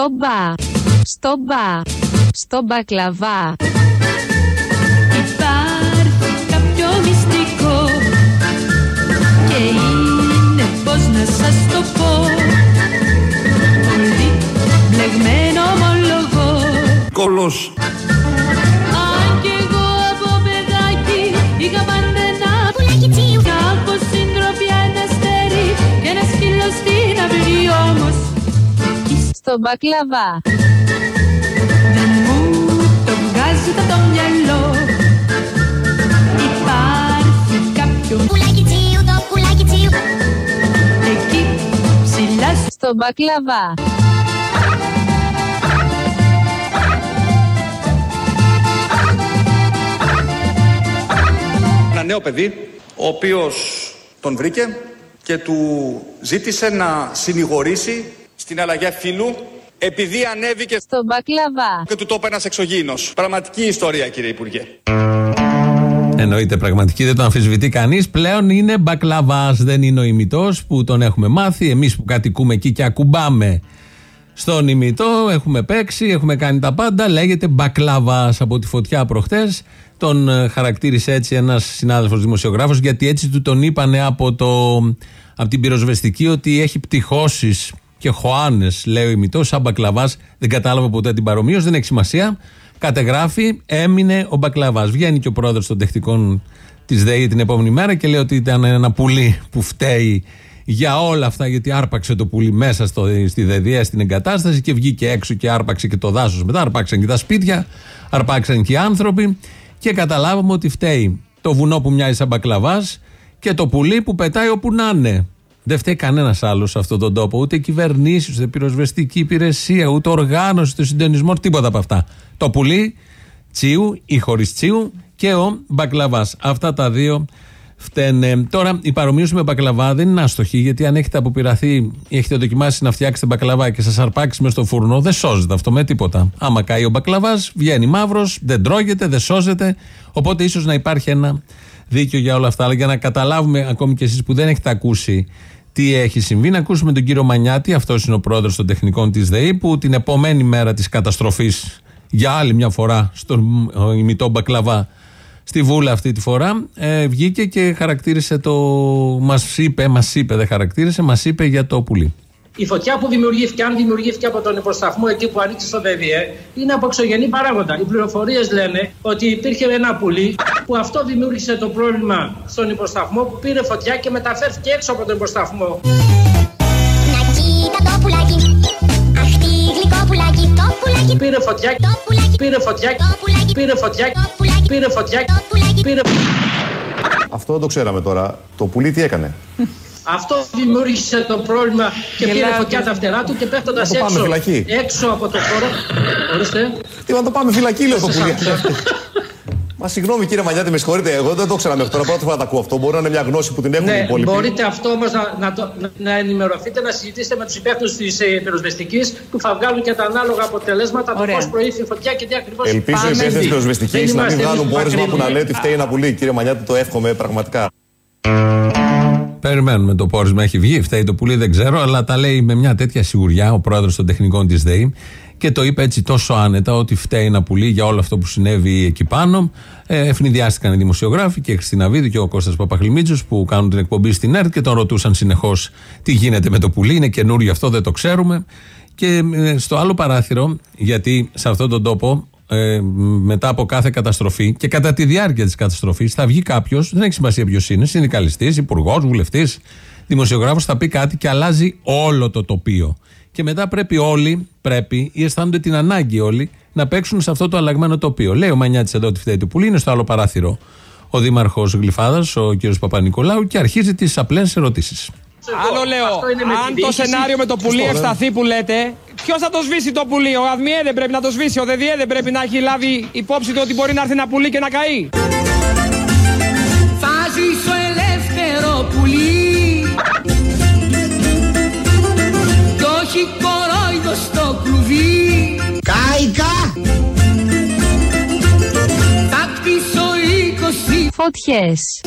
Στο μπα. Στο μπα. Στο μπακλαβά. Υπάρχει κάποιο μυστικό και είναι πώς να σας το πω πολύ μπλεγμένο ομολογώ Κολός. Στο μπακλαβά. δεν μου το βγάζει το μυαλό Υπάρχει κάποιο Πουλάκι τσίου, το πουλάκι τσίου. εκεί ψηλά Στο μπακλαβά. Ένα νέο παιδί, ο οποίος τον βρήκε και του ζήτησε να συνηγορήσει στην αλλαγή φίλου επειδή ανέβηκε Στο μπακλαβά. και του το είπε ένας εξωγήινος. Πραγματική ιστορία κύριε Υπουργέ. Εννοείται πραγματική, δεν το αμφισβητεί κανείς. Πλέον είναι μπακλαβάς, δεν είναι ο ημιτός που τον έχουμε μάθει. Εμείς που κατοικούμε εκεί και ακουμπάμε στον ημιτό, έχουμε παίξει, έχουμε κάνει τα πάντα. Λέγεται μπακλαβάς από τη φωτιά προχτές. Τον ε, χαρακτήρισε έτσι ένας συνάδελφος δημοσιογράφος, γιατί έτσι του τον είπανε από, το, από την πυροσβεστική ότι έχει πτυχώσεις και χωάνες, λέει ο ημιτός, σαν μπακλαβάς. Δεν κατάλαβα ποτέ την παρομοίωση, δεν έχει σημασία. Κατεγράφει, έμεινε ο μπακλαβάς. Βγαίνει και ο πρόεδρος των τεχνικών της ΔΕΗ την επόμενη μέρα και λέει ότι ήταν ένα πουλί που φταίει για όλα αυτά, γιατί άρπαξε το πουλί μέσα στο, στη ΔΕΔΙΑ, στην εγκατάσταση και βγήκε έξω και άρπαξε και το δάσος μετά. Άρπαξαν και τα σπίτια, άρπαξαν και οι άνθρωποι και καταλάβαμε ότι φταίει το βουνό που μοιάζει σαν μπακλαβάς και το πουλί που πετάει όπου να είναι. Δεν φταίει κανένας άλλος σε αυτόν τον τόπο. Ούτε κυβερνήσεις, ούτε πυροσβεστική υπηρεσία, ούτε οργάνωση, ούτε συντονισμό, τίποτα από αυτά. Το πουλί, τσίου ή χωρίς τσίου και ο μπακλαβάς. Αυτά τα δύο φταίνε. Τώρα, η παρομοίωση με μπακλαβά δεν είναι άστοχη, γιατί αν έχετε αποπειραθεί ή έχετε δοκιμάσει να φτιάξετε μπακλαβά και σας αρπάξει μες στο φούρνο, δεν σώζεται αυτό με τίποτα. Άμα καεί ο μπακλαβάς, βγαίνει μαύρος, δεν τρώγεται, δεν σώζεται. Οπότε ίσως να υπάρχει ένα δίκιο για όλα αυτά. Αλλά για να καταλάβουμε, ακόμη και εσείς που δεν έχετε ακούσει τι έχει συμβεί, να ακούσουμε τον κύριο Μανιάτη, αυτός είναι ο πρόεδρος των τεχνικών της ΔΕΗ, που την επόμενη μέρα της καταστροφής για άλλη μια φορά στον ε, ημιτό μπακλαβά στη Βούλα αυτή τη φορά ε, βγήκε και χαρακτήρισε το. Μας είπε, μας είπε, δεν χαρακτήρισε, μας είπε για το πουλί. Η φωτιά που δημιουργήθηκε, αν δημιουργήθηκε από τον υποσταθμό εκεί που ανήκει στο ΔΔΕ, είναι από εξωγενή παράγοντα. Οι πληροφορίες λένε ότι υπήρχε ένα πουλί που αυτό δημιούργησε το πρόβλημα στον υποσταθμό που πήρε φωτιά και μεταφέρθηκε έξω από τον υποσταθμό. Να κοίτα το πουλάκι. Αχ, τι γλυκό πουλάκι. Το πουλάκι. Πήρε φωτιά, Το πουλάκι. πήρε φωτιά, Το πουλάκι. πήρε φωτιά, Το πουλάκι. πήρε φωτιά, Το πουλάκι. πήρε. Αυτό δεν το ξέραμε τώρα. Το πουλί τι έκανε; Αυτό δημιούργησε το πρόβλημα και πήρε φωτιά τα φτερά του και πέφτοντας Να το πάμε έξω, φυλακή. έξω από το χώρο. Ορίστε. Τι να το πάμε φυλακή, λέω το Σας πουλί. Άκουσα. Μα συγγνώμη κύριε Μανιάτη, με συγχωρείτε. Εγώ δεν το ήξερα μέχρι τώρα. Πρώτη φορά τα ακούω αυτό. Μπορεί να είναι μια γνώση που την έχουν οι Ναι, υπόλοιποι. μπορείτε αυτό όμως να, να, το- να- να ενημερωθείτε, να συζητήσετε με τους υπεύθυνους της ε, πυροσβεστικής που θα βγάλουν και τα ανάλογα αποτελέσματα το Ωραία. πώς προήλθε η φωτιά και τι ακριβώς Ελπίζω οι υπεύθυνοι πυροσβεστικοί να μην βγάλουν πόρισμα που να λέει ότι φταίει ένα πουλί. Κύριε Μανιάτη, το εύχομαι πραγματικά. Περιμένουμε το πόρισμα, έχει βγει, φταίει το πουλί, δεν ξέρω, αλλά τα λέει με μια τέτοια σιγουριά ο πρόεδρος των τεχνικών της ΔΕΗ και το είπε έτσι τόσο άνετα ότι φταίει ένα πουλί για όλο αυτό που συνέβη εκεί πάνω. Ε, ευνηδιάστηκαν οι δημοσιογράφοι και η Χριστίνα Βίδου και ο Κώστας Παπαχλημίτσος που κάνουν την εκπομπή στην ΕΡΤ και τον ρωτούσαν συνεχώς τι γίνεται με το πουλί. Είναι καινούριο αυτό, δεν το ξέρουμε. Και ε, στο άλλο παράθυρο, γιατί σε αυτόν τον τόπο ε, μετά από κάθε καταστροφή και κατά τη διάρκεια της καταστροφής θα βγει κάποιος, δεν έχει σημασία ποιος είναι, συνδικαλιστής, υπουργός, βουλευτής, δημοσιογράφος, θα πει κάτι και αλλάζει όλο το τοπίο. Και μετά πρέπει όλοι, πρέπει ή αισθάνονται την ανάγκη όλοι να παίξουν σε αυτό το αλλαγμένο τοπίο. Λέει ο Μανιάτης εδώ ότι φταίει το πουλί, είναι στο άλλο παράθυρο ο Δήμαρχος Γλυφάδας, ο κ. Παπα-Νικολάου, και αρχίζει τις απλές ερωτήσεις. Άλλο λέω, Αυτό είναι με τη αν το διοίκηση. σενάριο με το πουλί Σωστό, ευσταθεί που λέτε, ποιος θα το σβήσει το πουλί, ο ΑΔΜΙΕ δεν πρέπει να το σβήσει, ο ΔΔΕ δεν πρέπει να έχει λάβει υπόψη του ότι μπορεί να έρθει ένα πουλί και να καεί. Θα ζήσω ελεύθερο πουλί όχι κορόιδο στο κλουβί Κάικα! Θα κτίσω είκοσι Φωτιές.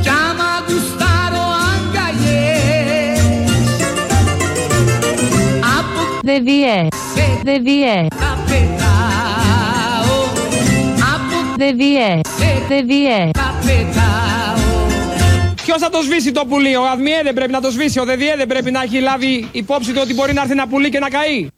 Κι άμα γουστάρω αγκαλιές Δε διέ. Δε διέ. Δε διέ. Δε διέ. Ποιο θα το σβήσει το πουλί, ο Αδμιέ δεν πρέπει να το σβήσει, ο ΔΕΔΙΕ δεν πρέπει να έχει λάβει υπόψη του ότι μπορεί να έρθει ένα πουλί και να καεί.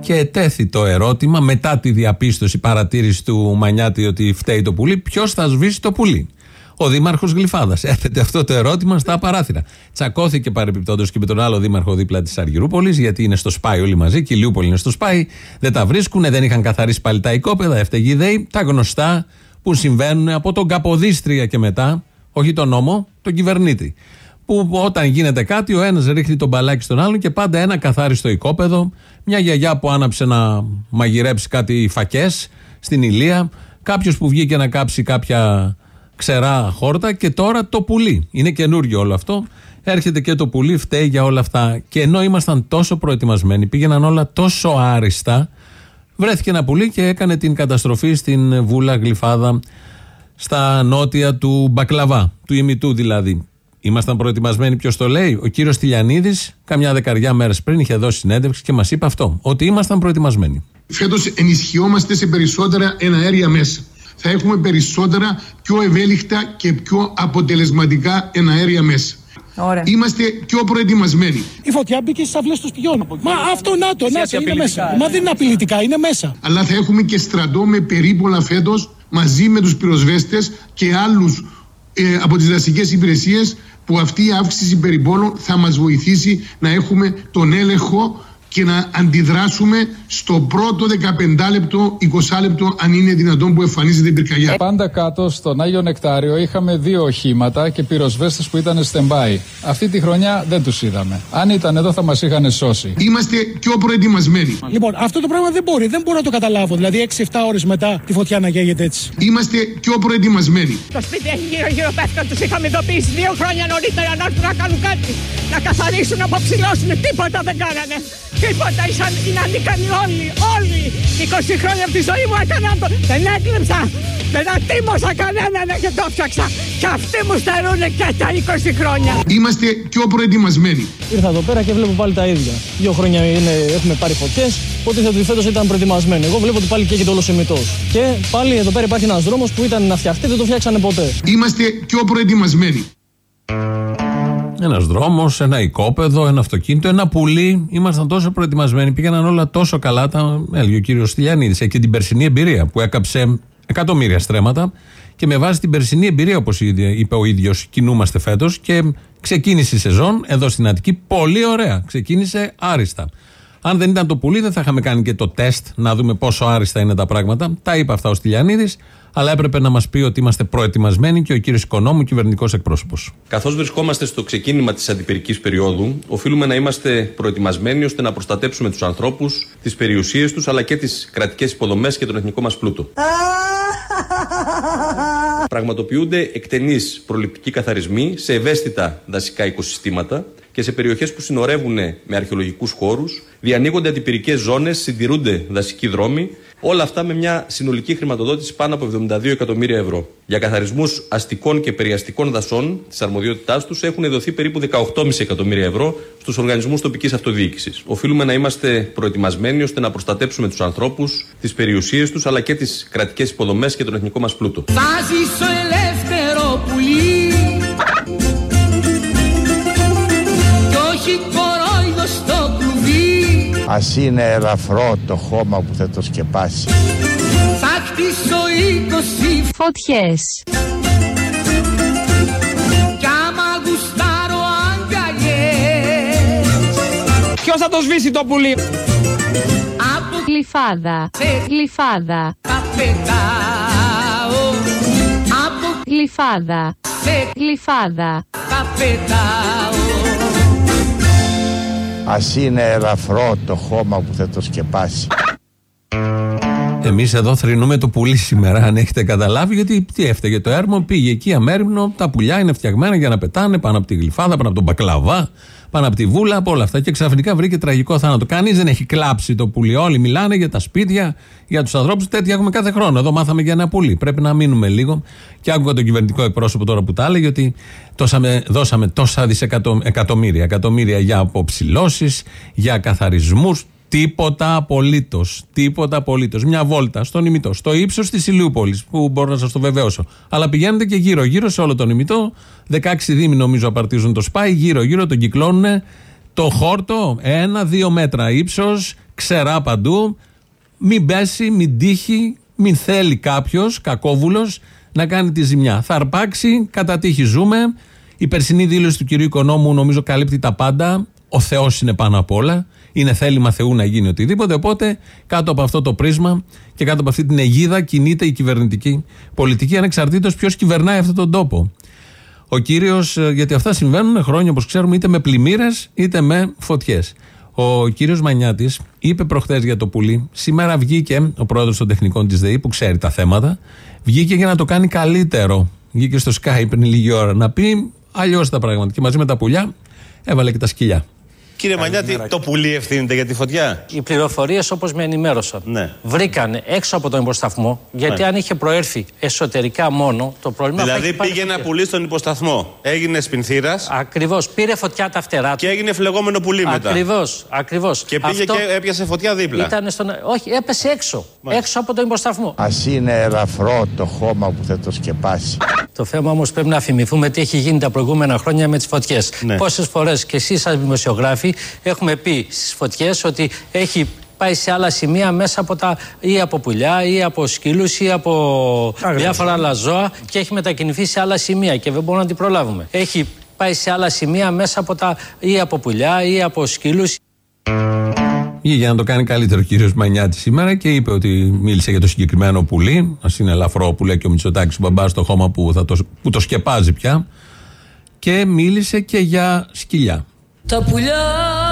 Και τέθη το ερώτημα μετά τη διαπίστωση παρατήρηση του Μανιάτη ότι φταίει το πουλί, ποιος θα σβήσει το πουλί; Ο Δήμαρχος Γλυφάδας έθετε αυτό το ερώτημα στα παράθυρα. Τσακώθηκε παρεμπιπτόντω και με τον άλλο Δήμαρχο δίπλα της Αργυρούπολης, γιατί είναι στο Σπάι όλοι μαζί, και η Λιούπολη είναι στο Σπάι. Δεν τα βρίσκουν, δεν είχαν καθαρίσει πάλι τα οικόπεδα, έφταιγε η ΔΕΗ. Τα γνωστά που συμβαίνουν από τον Καποδίστρια και μετά, όχι τον νόμο, τον κυβερνήτη. Που όταν γίνεται κάτι, ο ένας ρίχνει τον μπαλάκι στον άλλον και πάντα ένα καθάριστο οικόπεδο. Μια γιαγιά που άναψε να μαγειρέψει κάτι φακές στην Ηλία. Κάποιος που βγήκε να κάψει κάποια ξερά χόρτα και τώρα το πουλί. Είναι καινούριο όλο αυτό. Έρχεται και το πουλί, φταίει για όλα αυτά. Και ενώ ήμασταν τόσο προετοιμασμένοι, πήγαιναν όλα τόσο άριστα, βρέθηκε ένα πουλί και έκανε την καταστροφή στην Βούλα Γλυφάδα, στα νότια του Μπακλαβά, του ημιτού δηλαδή. Ήμασταν προετοιμασμένοι, ποιος το λέει; Ο κύριος Τηλιανίδης, καμιά δεκαριά μέρες πριν, είχε δώσει συνέντευξη και μας είπε αυτό. Ότι ήμασταν προετοιμασμένοι. Φέτος ενισχυόμαστε σε περισσότερα εναέρια μέσα. Θα έχουμε περισσότερα πιο ευέλικτα και πιο αποτελεσματικά εναέρια μέσα. Ωραία. Είμαστε πιο προετοιμασμένοι. Η φωτιά μπήκε στις αυλές τους σπιών. Μα αυτό να το, να το, είναι μέσα. Μα δεν είναι απειλητικά, είναι μέσα. Αλλά θα έχουμε και στρατό με περίπολα φέτος μαζί με τους πυροσβέστες και άλλους ε, από τις δασικές υπηρεσίες που αυτή η αύξηση περιπόλων θα μας βοηθήσει να έχουμε τον έλεγχο και να αντιδράσουμε στο πρώτο 15 λεπτό, 20 λεπτό, αν είναι δυνατόν που εμφανίζεται η πυρκαγιά. Πάντα κάτω στον Άγιο Νεκτάριο είχαμε δύο οχήματα και πυροσβέστες που ήταν stand-by. Αυτή τη χρονιά δεν τους είδαμε. Αν ήταν εδώ θα μας είχαν σώσει. Είμαστε πιο προετοιμασμένοι. Λοιπόν, αυτό το πράγμα δεν μπορεί, δεν μπορώ να το καταλάβω. Δηλαδή 6-7 ώρες μετά τη φωτιά να καίγεται έτσι. Είμαστε πιο προετοιμασμένοι. Το σπίτι έχει γύρω-γύρω πέφτουν, τους είχαμε ειδοποιήσει δύο χρόνια νωρίτερα να έρθουν να κάνουν κάτι. Να καθαρίσουν, να αποψηλώσουν, τίποτα δεν κάνανε. Τίποτα, ήσαν, είναι ανίκανοι όλοι, όλοι. 20 χρόνια από τη ζωή μου έκανα το. Δεν έκλεψα, δεν ατίμωσα κανέναν και το φτιάξα. Και αυτοί μου στερούν και τα 20 χρόνια. Είμαστε πιο προετοιμασμένοι. Ήρθα εδώ πέρα και βλέπω πάλι τα ίδια. Δύο χρόνια είναι, έχουμε πάρει φωτιές. Υποτίθεται ότι φέτος ήταν προετοιμασμένοι. Εγώ βλέπω ότι πάλι καίγεται όλος ο Και πάλι εδώ πέρα υπάρχει ένας δρόμος που ήταν να φτιαχτεί, δεν το φτιάξανε ποτέ. Είμαστε πιο προετοιμασμένοι. Ένας δρόμος, ένα οικόπεδο, ένα αυτοκίνητο, ένα πουλί. Ήμασταν τόσο προετοιμασμένοι, πήγαιναν όλα τόσο καλά. Τα έλεγε ο κύριος Στυλιανίδης. Έχει και την περσινή εμπειρία που έκαψε εκατομμύρια στρέμματα. Και με βάση την περσινή εμπειρία, όπως είπε ο ίδιος, κινούμαστε φέτος και ξεκίνησε η σεζόν εδώ στην Αττική πολύ ωραία. Ξεκίνησε άριστα. Αν δεν ήταν το πουλί, δεν θα είχαμε κάνει και το τεστ να δούμε πόσο άριστα είναι τα πράγματα. Τα είπε αυτά ο Στυλιανίδης, αλλά έπρεπε να μας πει ότι είμαστε προετοιμασμένοι και ο κύριος Οικονόμου, κυβερνητικός εκπρόσωπος. Καθώς βρισκόμαστε στο ξεκίνημα της αντιπυρικής περίοδου, οφείλουμε να είμαστε προετοιμασμένοι ώστε να προστατέψουμε τους ανθρώπους, τις περιουσίες τους αλλά και τις κρατικές υποδομές και τον εθνικό μας πλούτο. Πραγματοποιούνται εκτενείς προληπτικοί καθαρισμοί σε ευαίσθητα δασικά οικοσυστήματα και σε περιοχές που συνορεύουν με αρχαιολογικούς χώρους, διανοίγονται αντιπυρικές ζώνες, συντηρούνται δασικοί δρόμοι, όλα αυτά με μια συνολική χρηματοδότηση πάνω από 72 εκατομμύρια ευρώ. Για καθαρισμούς αστικών και περιαστικών δασών της αρμοδιότητάς τους έχουν δοθεί περίπου 18,5 εκατομμύρια ευρώ στους οργανισμούς τοπικής αυτοδιοίκησης. Οφείλουμε να είμαστε προετοιμασμένοι ώστε να προστατέψουμε τους ανθρώπους, τις περιουσίες τους αλλά και τις κρατικές υποδομές και τον εθνικό μας πλούτο. Θα ζήσω ελεύθερο πουλί Ας είναι ελαφρό το χώμα που θα το σκεπάσει. Θα χτίσω είκοσι Φωτιές. Κι άμα γουστάρω αγκαλιές Ποιος θα το σβήσει το πουλί; Από Γλυφάδα. Γλυφάδα. τα πετάω Από Γλυφάδα. σε Γλυφάδα. τα πετάω Ας είναι ελαφρό το χώμα που θα το σκεπάσει. Εμείς εδώ θρυνούμε το πουλί σήμερα, αν έχετε καταλάβει, γιατί τι έφταιγε το έρμο, πήγε εκεί αμέριμνο, τα πουλιά είναι φτιαγμένα για να πετάνε πάνω από τη γλυφάδα, πάνω από τον μπακλαβά, πάνω από τη βούλα, από όλα αυτά. Και ξαφνικά βρήκε τραγικό θάνατο. Κανείς δεν έχει κλάψει το πουλί. Όλοι μιλάνε για τα σπίτια, για τους ανθρώπους. Τέτοια έχουμε κάθε χρόνο. Εδώ μάθαμε για ένα πουλί. Πρέπει να μείνουμε λίγο. Και άκουγα τον κυβερνητικό εκπρόσωπο τώρα που τα έλεγε ότι τόσα με- δώσαμε τόσα δισεκατομμύρια εκατομμύρια για αποψηλώσεις, για καθαρισμούς. Τίποτα απολύτως. Τίποτα απολύτως. Μια βόλτα στον ημιτό, στο ύψος της Ηλιούπολης, που μπορώ να σας το βεβαιώσω. Αλλά πηγαίνετε και γύρω-γύρω σε όλο τον ημιτό. 16 δήμοι νομίζω απαρτίζουν το σπάι. Γύρω-γύρω τον κυκλώνουν το χόρτο. Ένα-δύο μέτρα ύψος, ξερά παντού. Μην πέσει, μην τύχει, μην θέλει κάποιος κακόβουλος να κάνει τη ζημιά. Θα αρπάξει, κατά τύχη ζούμε. Η περσινή δήλωση του κυρίου Οικονόμου νομίζω καλύπτει τα πάντα. Ο Θεός είναι πάνω απ' όλα. Είναι θέλημα Θεού να γίνει οτιδήποτε. Οπότε κάτω από αυτό το πρίσμα και κάτω από αυτή την αιγίδα κινείται η κυβερνητική πολιτική ανεξαρτήτως ποιος κυβερνάει αυτόν τον τόπο. Ο κύριος, γιατί αυτά συμβαίνουν χρόνια όπως ξέρουμε, είτε με πλημμύρες είτε με φωτιές. Ο κύριος Μανιάτης είπε προχθές για το πουλί. Σήμερα βγήκε ο πρόεδρος των τεχνικών της ΔΕΗ, που ξέρει τα θέματα, βγήκε για να το κάνει καλύτερο. Βγήκε στο Skype πριν λίγη ώρα να πει αλλιώς τα πράγματα. Και μαζί με τα πουλιά έβαλε και τα σκυλιά. Κύριε Μανιάτη, το πουλί ευθύνεται για τη φωτιά; Οι πληροφορίες όπως με ενημέρωσαν βρήκαν έξω από τον υποσταθμό, γιατί Ναι. αν είχε προέρθει εσωτερικά μόνο, το πρόβλημα θα Δηλαδή είχε πάρει πήγε ένα φωτιά. πουλί στον υποσταθμό. Έγινε σπινθήρας. Ακριβώς. Πήρε φωτιά τα φτερά του. Και έγινε φλεγόμενο πουλί μετά. Ακριβώς. Ακριβώς. Και πήγε και έπιασε φωτιά δίπλα. Ήταν στον... Όχι, έπεσε έξω. Έξω από τον υποσταθμό. Α είναι ελαφρό το χώμα που θα το σκεπάσει. Το θέμα όμως πρέπει να θυμηθούμε τι έχει γίνει τα προηγούμενα χρόνια με τις φωτιές. Ναι. Πόσες φορές και εσείς, σαν δημοσιογράφοι, έχουμε πει στις φωτιές ότι έχει πάει σε άλλα σημεία μέσα από τα ή από πουλιά ή από σκύλους ή από διάφορα άλλα ζώα και έχει μετακινηθεί σε άλλα σημεία και δεν μπορούμε να την προλάβουμε. Έχει πάει σε άλλα σημεία μέσα από τα ή από πουλιά ή από σκύλους. Βγήκε για να το κάνει καλύτερο ο κύριος Μανιάτης σήμερα και είπε ότι μίλησε για το συγκεκριμένο πουλί. Α είναι ελαφρό που λέει και ο Μητσοτάκης ο μπαμπάς στο χώμα που, θα το, που το σκεπάζει πια. Και μίλησε και για σκυλιά. Τα πουλιά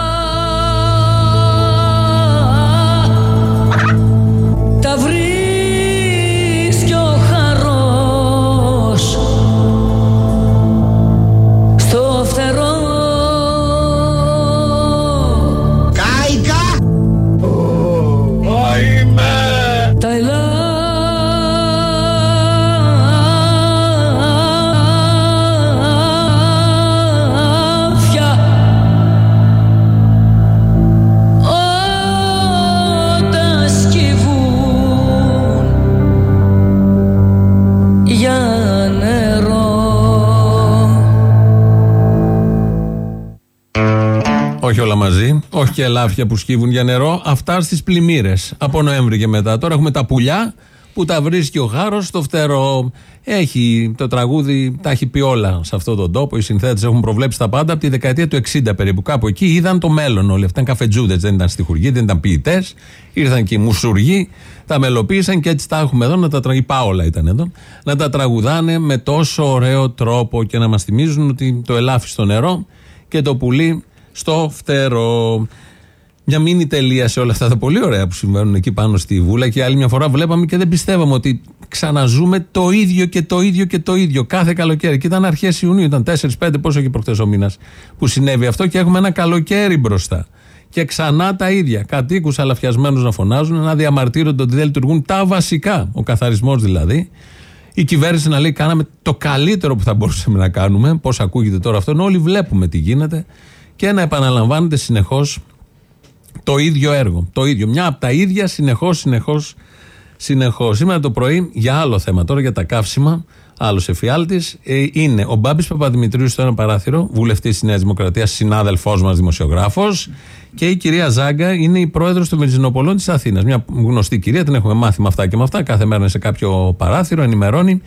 Όχι όλα μαζί. Όχι και ελάφια που σκύβουν για νερό. Αυτά στις πλημμύρες. Από Νοέμβρη και μετά. Τώρα έχουμε τα πουλιά που τα βρίσκει ο Χάρο στο φτερό. Έχει το τραγούδι, τα έχει πει όλα σε αυτόν τον τόπο. Οι συνθέτες έχουν προβλέψει τα πάντα από τη δεκαετία του 60 περίπου. Κάπου εκεί είδαν το μέλλον όλοι. Αυτά ήταν καφετζούδες, δεν ήταν στιχουργοί, δεν ήταν ποιητές. Ήρθαν και οι μουσουργοί, τα μελοποίησαν και έτσι τα έχουμε εδώ. Να τα τραγουδάνε. Η Πάολα ήταν εδώ. Να τα τραγουδάνε με τόσο ωραίο τρόπο και να μας θυμίζουν ότι το ελάφι στο νερό και το πουλί στο φτερό. Μια μήνυ τελεία σε όλα αυτά τα πολύ ωραία που συμβαίνουν εκεί πάνω στη Βούλα και άλλη μια φορά βλέπαμε και δεν πιστεύαμε ότι ξαναζούμε το ίδιο και το ίδιο και το ίδιο κάθε καλοκαίρι. Και ήταν αρχές Ιουνίου, ήταν 4-5, πόσο και προχθέ ο μήνας που συνέβη αυτό και έχουμε ένα καλοκαίρι μπροστά. Και ξανά τα ίδια. Κατοίκους αλαφιασμένους να φωνάζουν, να διαμαρτύρονται ότι δεν λειτουργούν τα βασικά. Ο καθαρισμός δηλαδή. Η κυβέρνηση να λέει: Κάναμε το καλύτερο που θα μπορούσαμε να κάνουμε. Πώς ακούγεται τώρα αυτό, ενώ όλοι βλέπουμε τι γίνεται. Και να επαναλαμβάνεται συνεχώς το ίδιο έργο. Το ίδιο. Μια από τα ίδια συνεχώς, συνεχώς, συνεχώς. Σήμερα το πρωί για άλλο θέμα, τώρα για τα καύσιμα, άλλος εφιάλτης, ε, είναι ο Μπάμπης Παπαδημητρίους στο ένα παράθυρο, βουλευτής της Νέας Δημοκρατίας, συνάδελφός μας, δημοσιογράφος, και η κυρία Ζάγκα είναι η πρόεδρος των Βενζινοπολών της Αθήνας. Μια γνωστή κυρία, την έχουμε μάθει με αυτά και με αυτά. Κάθε μέρα είναι σε κάποιο παράθυρο, ενημερώνει.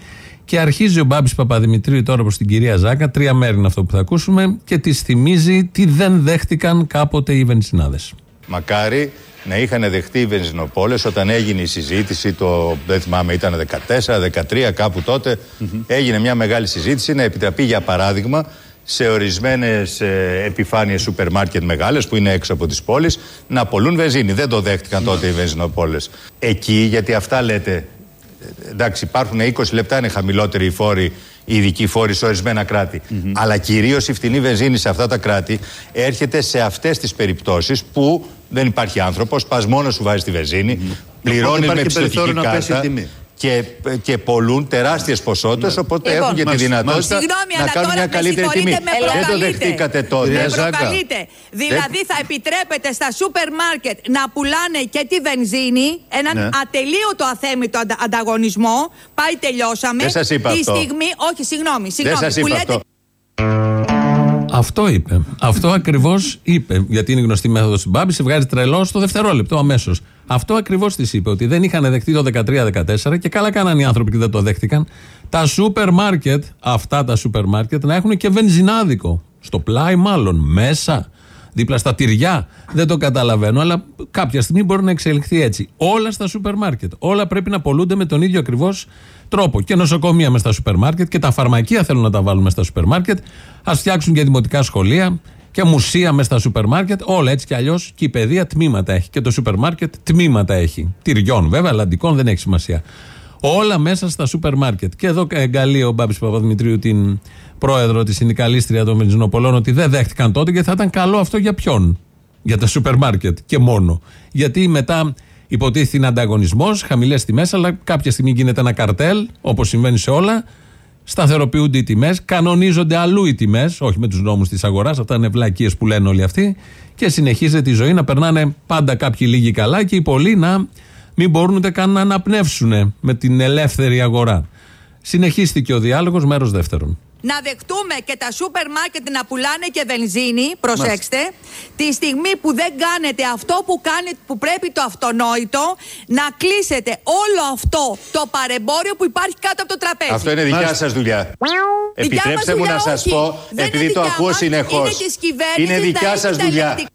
Και αρχίζει ο Μπάμπης Παπαδημητρίου τώρα προς την κυρία Ζάκα. Τρία μέρη είναι αυτό που θα ακούσουμε και τη θυμίζει τι δεν δέχτηκαν κάποτε οι βενζινάδες. Μακάρι να είχαν δεχτεί οι βενζινοπόλες όταν έγινε η συζήτηση, το, δεν θυμάμαι ήταν 14, 13 κάπου τότε, έγινε μια μεγάλη συζήτηση να επιτραπεί για παράδειγμα σε ορισμένες επιφάνειες σούπερ μάρκετ μεγάλες που είναι έξω από τις πόλεις να πολλούν βενζίνη. Δεν το δέχτηκαν τότε οι βενζινοπόλες. Εκεί, γιατί αυτά λέτε, ε, εντάξει, υπάρχουν 20 λεπτά είναι χαμηλότεροι οι φόροι, οι ειδικοί φόροι σε ορισμένα κράτη. Αλλά κυρίως η φτηνή βενζίνη σε αυτά τα κράτη έρχεται σε αυτές τις περιπτώσεις που δεν υπάρχει άνθρωπος, πας μόνος σου βάζεις τη βενζίνη, πληρώνει με υπάρχει περιθώριο πιστοτική να πέσει η κάρτα. τιμή. Και, και πολλούν τεράστιες ποσότητες, οπότε Λοιπόν, έχουν και τη μάλιστα, δυνατότητα Συγγνώμη, να αλλά κάνουν τώρα μια με καλύτερη τιμή. συγχωρείτε, με Δεν το προκαλείτε. δεχτήκατε τότε. Με προκαλείτε. Δηλαδή θα επιτρέπετε στα σούπερ μάρκετ να πουλάνε και τη βενζίνη, έναν Ναι. ατελείωτο αθέμητο αντα- ανταγωνισμό. Πάει τελειώσαμε. Δεν σας είπα Τη αυτό. στιγμή, όχι, συγγνώμη, Δεν συγγνώμη. σας που είπα λέτε αυτό. Αυτό είπε. Αυτό ακριβώς είπε. Γιατί είναι γνωστή μέθοδος στην Μπάμπης, σε βγάζει τρελό στο δευτερόλεπτο αμέσως. Αυτό ακριβώς της είπε. Ότι δεν είχαν δεχτεί το 13-14 και καλά κάνανε οι άνθρωποι και δεν το δέχτηκαν. Τα σούπερ μάρκετ, αυτά τα σούπερ μάρκετ, να έχουν και βενζινάδικο. Στο πλάι, μάλλον. Μέσα. Δίπλα στα τυριά. Δεν το καταλαβαίνω, αλλά κάποια στιγμή μπορεί να εξελιχθεί έτσι. Όλα στα σούπερ μάρκετ. Όλα πρέπει να πωλούνται με τον ίδιο ακριβώς τρόπο. Και νοσοκομεία μες στα σούπερ μάρκετ και τα φαρμακεία θέλουν να τα βάλουν μες στα σούπερ μάρκετ. Α φτιάξουν και δημοτικά σχολεία και μουσεία μες στα σούπερ μάρκετ. Όλα έτσι κι αλλιώς. Και η παιδεία τμήματα έχει. Και το σούπερ μάρκετ τμήματα έχει. Τυριών βέβαια, αλλαντικών δεν έχει σημασία. Όλα μέσα στα σούπερ μάρκετ. Και εδώ εγκαλεί ο Μπάμπης Παπαδημητρίου την πρόεδρο της συνδικαλίστρια των βενζινοπωλών ότι δεν δέχτηκαν τότε και θα ήταν καλό αυτό για ποιον; Για τα σούπερ μάρκετ και μόνο. Γιατί μετά υποτίθεται είναι ανταγωνισμός, χαμηλές τιμές, αλλά κάποια στιγμή γίνεται ένα καρτέλ, όπως συμβαίνει σε όλα. Σταθεροποιούνται οι τιμές, κανονίζονται αλλού οι τιμές, όχι με τους νόμους της αγοράς, αυτά είναι βλακίες που λένε όλοι αυτοί. Και συνεχίζεται η ζωή να περνάνε πάντα κάποιοι λίγοι καλά και οι πολλοί να μην μπορούν ούτε καν να αναπνεύσουν με την ελεύθερη αγορά. Συνεχίστηκε ο διάλογος, μέρος δεύτερον. Να δεχτούμε και τα σούπερ μάρκετ να πουλάνε και βενζίνη, προσέξτε, τη στιγμή που δεν κάνετε αυτό που, κάνει, που πρέπει το αυτονόητο, να κλείσετε όλο αυτό το παρεμπόριο που υπάρχει κάτω από το τραπέζι. Αυτό είναι δικιά σας δουλειά. Δικιά μας Επιτρέψτε μου δουλειά, να σας όχι. πω, Δεν είναι επειδή το δικιά ακούω μας, συνεχώς. είναι της κυβέρνησης Είναι να δικιά έχει σας τα δουλειά. ελεγκτικά.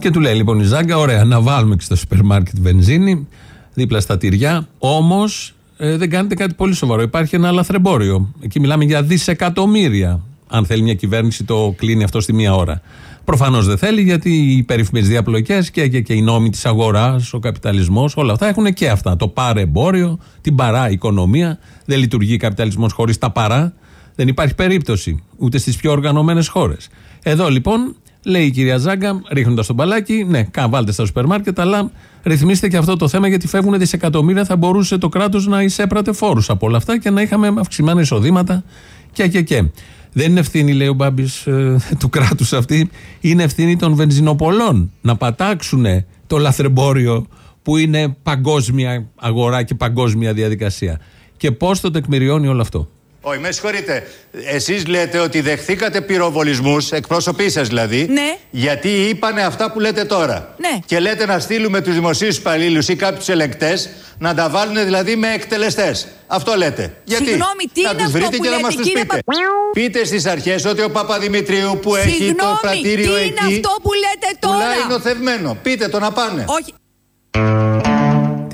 Και του λέει λοιπόν η Ζάγκα, ωραία, να βάλουμε και στο σούπερ μάρκετ βενζίνη, δίπλα στα τυριά. Όμως δεν κάνετε κάτι πολύ σοβαρό. Υπάρχει ένα λαθρεμπόριο. Εκεί μιλάμε για δισεκατομμύρια. Αν θέλει μια κυβέρνηση, το κλείνει αυτό στη μία ώρα. Προφανώς δεν θέλει, γιατί οι περίφημε διαπλοκές και, και, και οι νόμοι της αγοράς, ο καπιταλισμός, όλα αυτά έχουν και αυτά. Το παρεμπόριο, την παρά οικονομία. Δεν λειτουργεί καπιταλισμός χωρίς τα παρά. Δεν υπάρχει περίπτωση ούτε στις πιο οργανωμένες χώρες. Εδώ λοιπόν λέει η κυρία Ζάγκα, ρίχνοντας τον μπαλάκι, ναι, κα- βάλτε στα σούπερ μάρκετ, αλλά ρυθμίστε και αυτό το θέμα γιατί φεύγουν δισεκατομμύρια. Θα μπορούσε το κράτος να εισέπρατε φόρους από όλα αυτά και να είχαμε αυξημένα εισοδήματα και και και. Δεν είναι ευθύνη, λέει ο Μπάμπης, του κράτους αυτή. Είναι ευθύνη των βενζινοπολών να πατάξουν το λαθρεμπόριο που είναι παγκόσμια αγορά και παγκόσμια διαδικασία. Και πώς το τεκμηριώνει όλο αυτό. Όχι, με συγχωρείτε. Εσείς λέτε ότι δεχθήκατε πυροβολισμούς, εκπρόσωποι σας δηλαδή, Ναι. γιατί είπανε αυτά που λέτε τώρα. Ναι. Και λέτε να στείλουμε τους δημοσίους υπαλλήλους ή κάποιους ελεγκτές να τα βάλουν δηλαδή με εκτελεστές. Αυτό λέτε. Γιατί; Συγγνώμη, τι να είναι τους αυτό βρείτε που και να λέτε, μας τους κύριε πείτε. Πα- Πείτε στις αρχές ότι ο Παπαδημητρίου που έχει το Συγγνώμη, τι πρατήριο είναι εκεί. αυτό που λέτε τώρα; Πουλάει νοθευμένο. Πείτε το να πάνε. Όχι.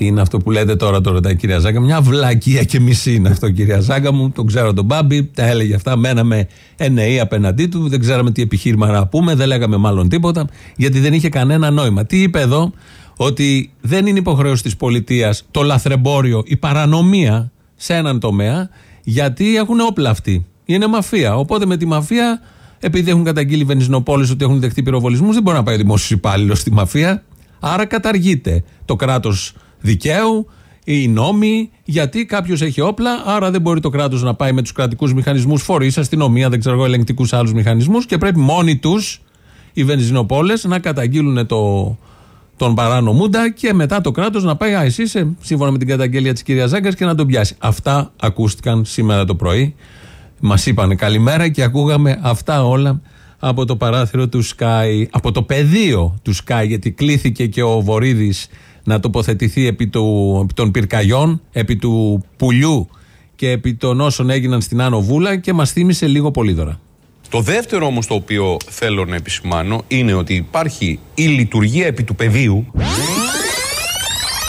Τι είναι αυτό που λέτε τώρα, το ρωτάει η κυρία Ζάγκα. Μια βλακεία και μισή είναι αυτό, κυρία Ζάγκα μου. Τον ξέρω τον Μπάμπη, τα έλεγε αυτά. Μέναμε εννοεί απέναντί του. Δεν ξέραμε τι επιχείρημα να πούμε. Δεν λέγαμε μάλλον τίποτα, γιατί δεν είχε κανένα νόημα. Τι είπε εδώ, ότι δεν είναι υποχρέωση της πολιτείας το λαθρεμπόριο, η παρανομία σε έναν τομέα, γιατί έχουν όπλα αυτοί. Είναι μαφία. Οπότε με τη μαφία, επειδή έχουν καταγγείλει οι βενζινοπόλει ότι έχουν δεχτεί πυροβολισμούς, δεν μπορεί να πάει ο δημόσιος υπάλληλος στη μαφία. Άρα καταργείται το κράτος δικαίου, οι νόμοι, γιατί κάποιος έχει όπλα, άρα δεν μπορεί το κράτος να πάει με τους κρατικούς μηχανισμούς, φορεί, αστυνομία, δεν ξέρω εγώ, ελεγκτικούς άλλους μηχανισμούς και πρέπει μόνοι τους οι βενζινοπόλες να καταγγείλουν το, τον παράνομούντα και μετά το κράτος να πάει, Α, εσύ είσαι σύμφωνα με την καταγγελία της κυρίας Ζάγκα και να τον πιάσει. Αυτά ακούστηκαν σήμερα το πρωί. Μας είπαν καλημέρα και ακούγαμε αυτά όλα από το παράθυρο του Sky, από το πεδίο του Sky, γιατί κλήθηκε και ο Βορύδης να τοποθετηθεί επί, του, επί των πυρκαγιών, επί του πουλιού και επί των όσων έγιναν στην Άνω Βούλα και μας θύμισε λίγο Πολύδωρα. Το δεύτερο όμως το οποίο θέλω να επισημάνω είναι ότι υπάρχει η λειτουργία επί του πεδίου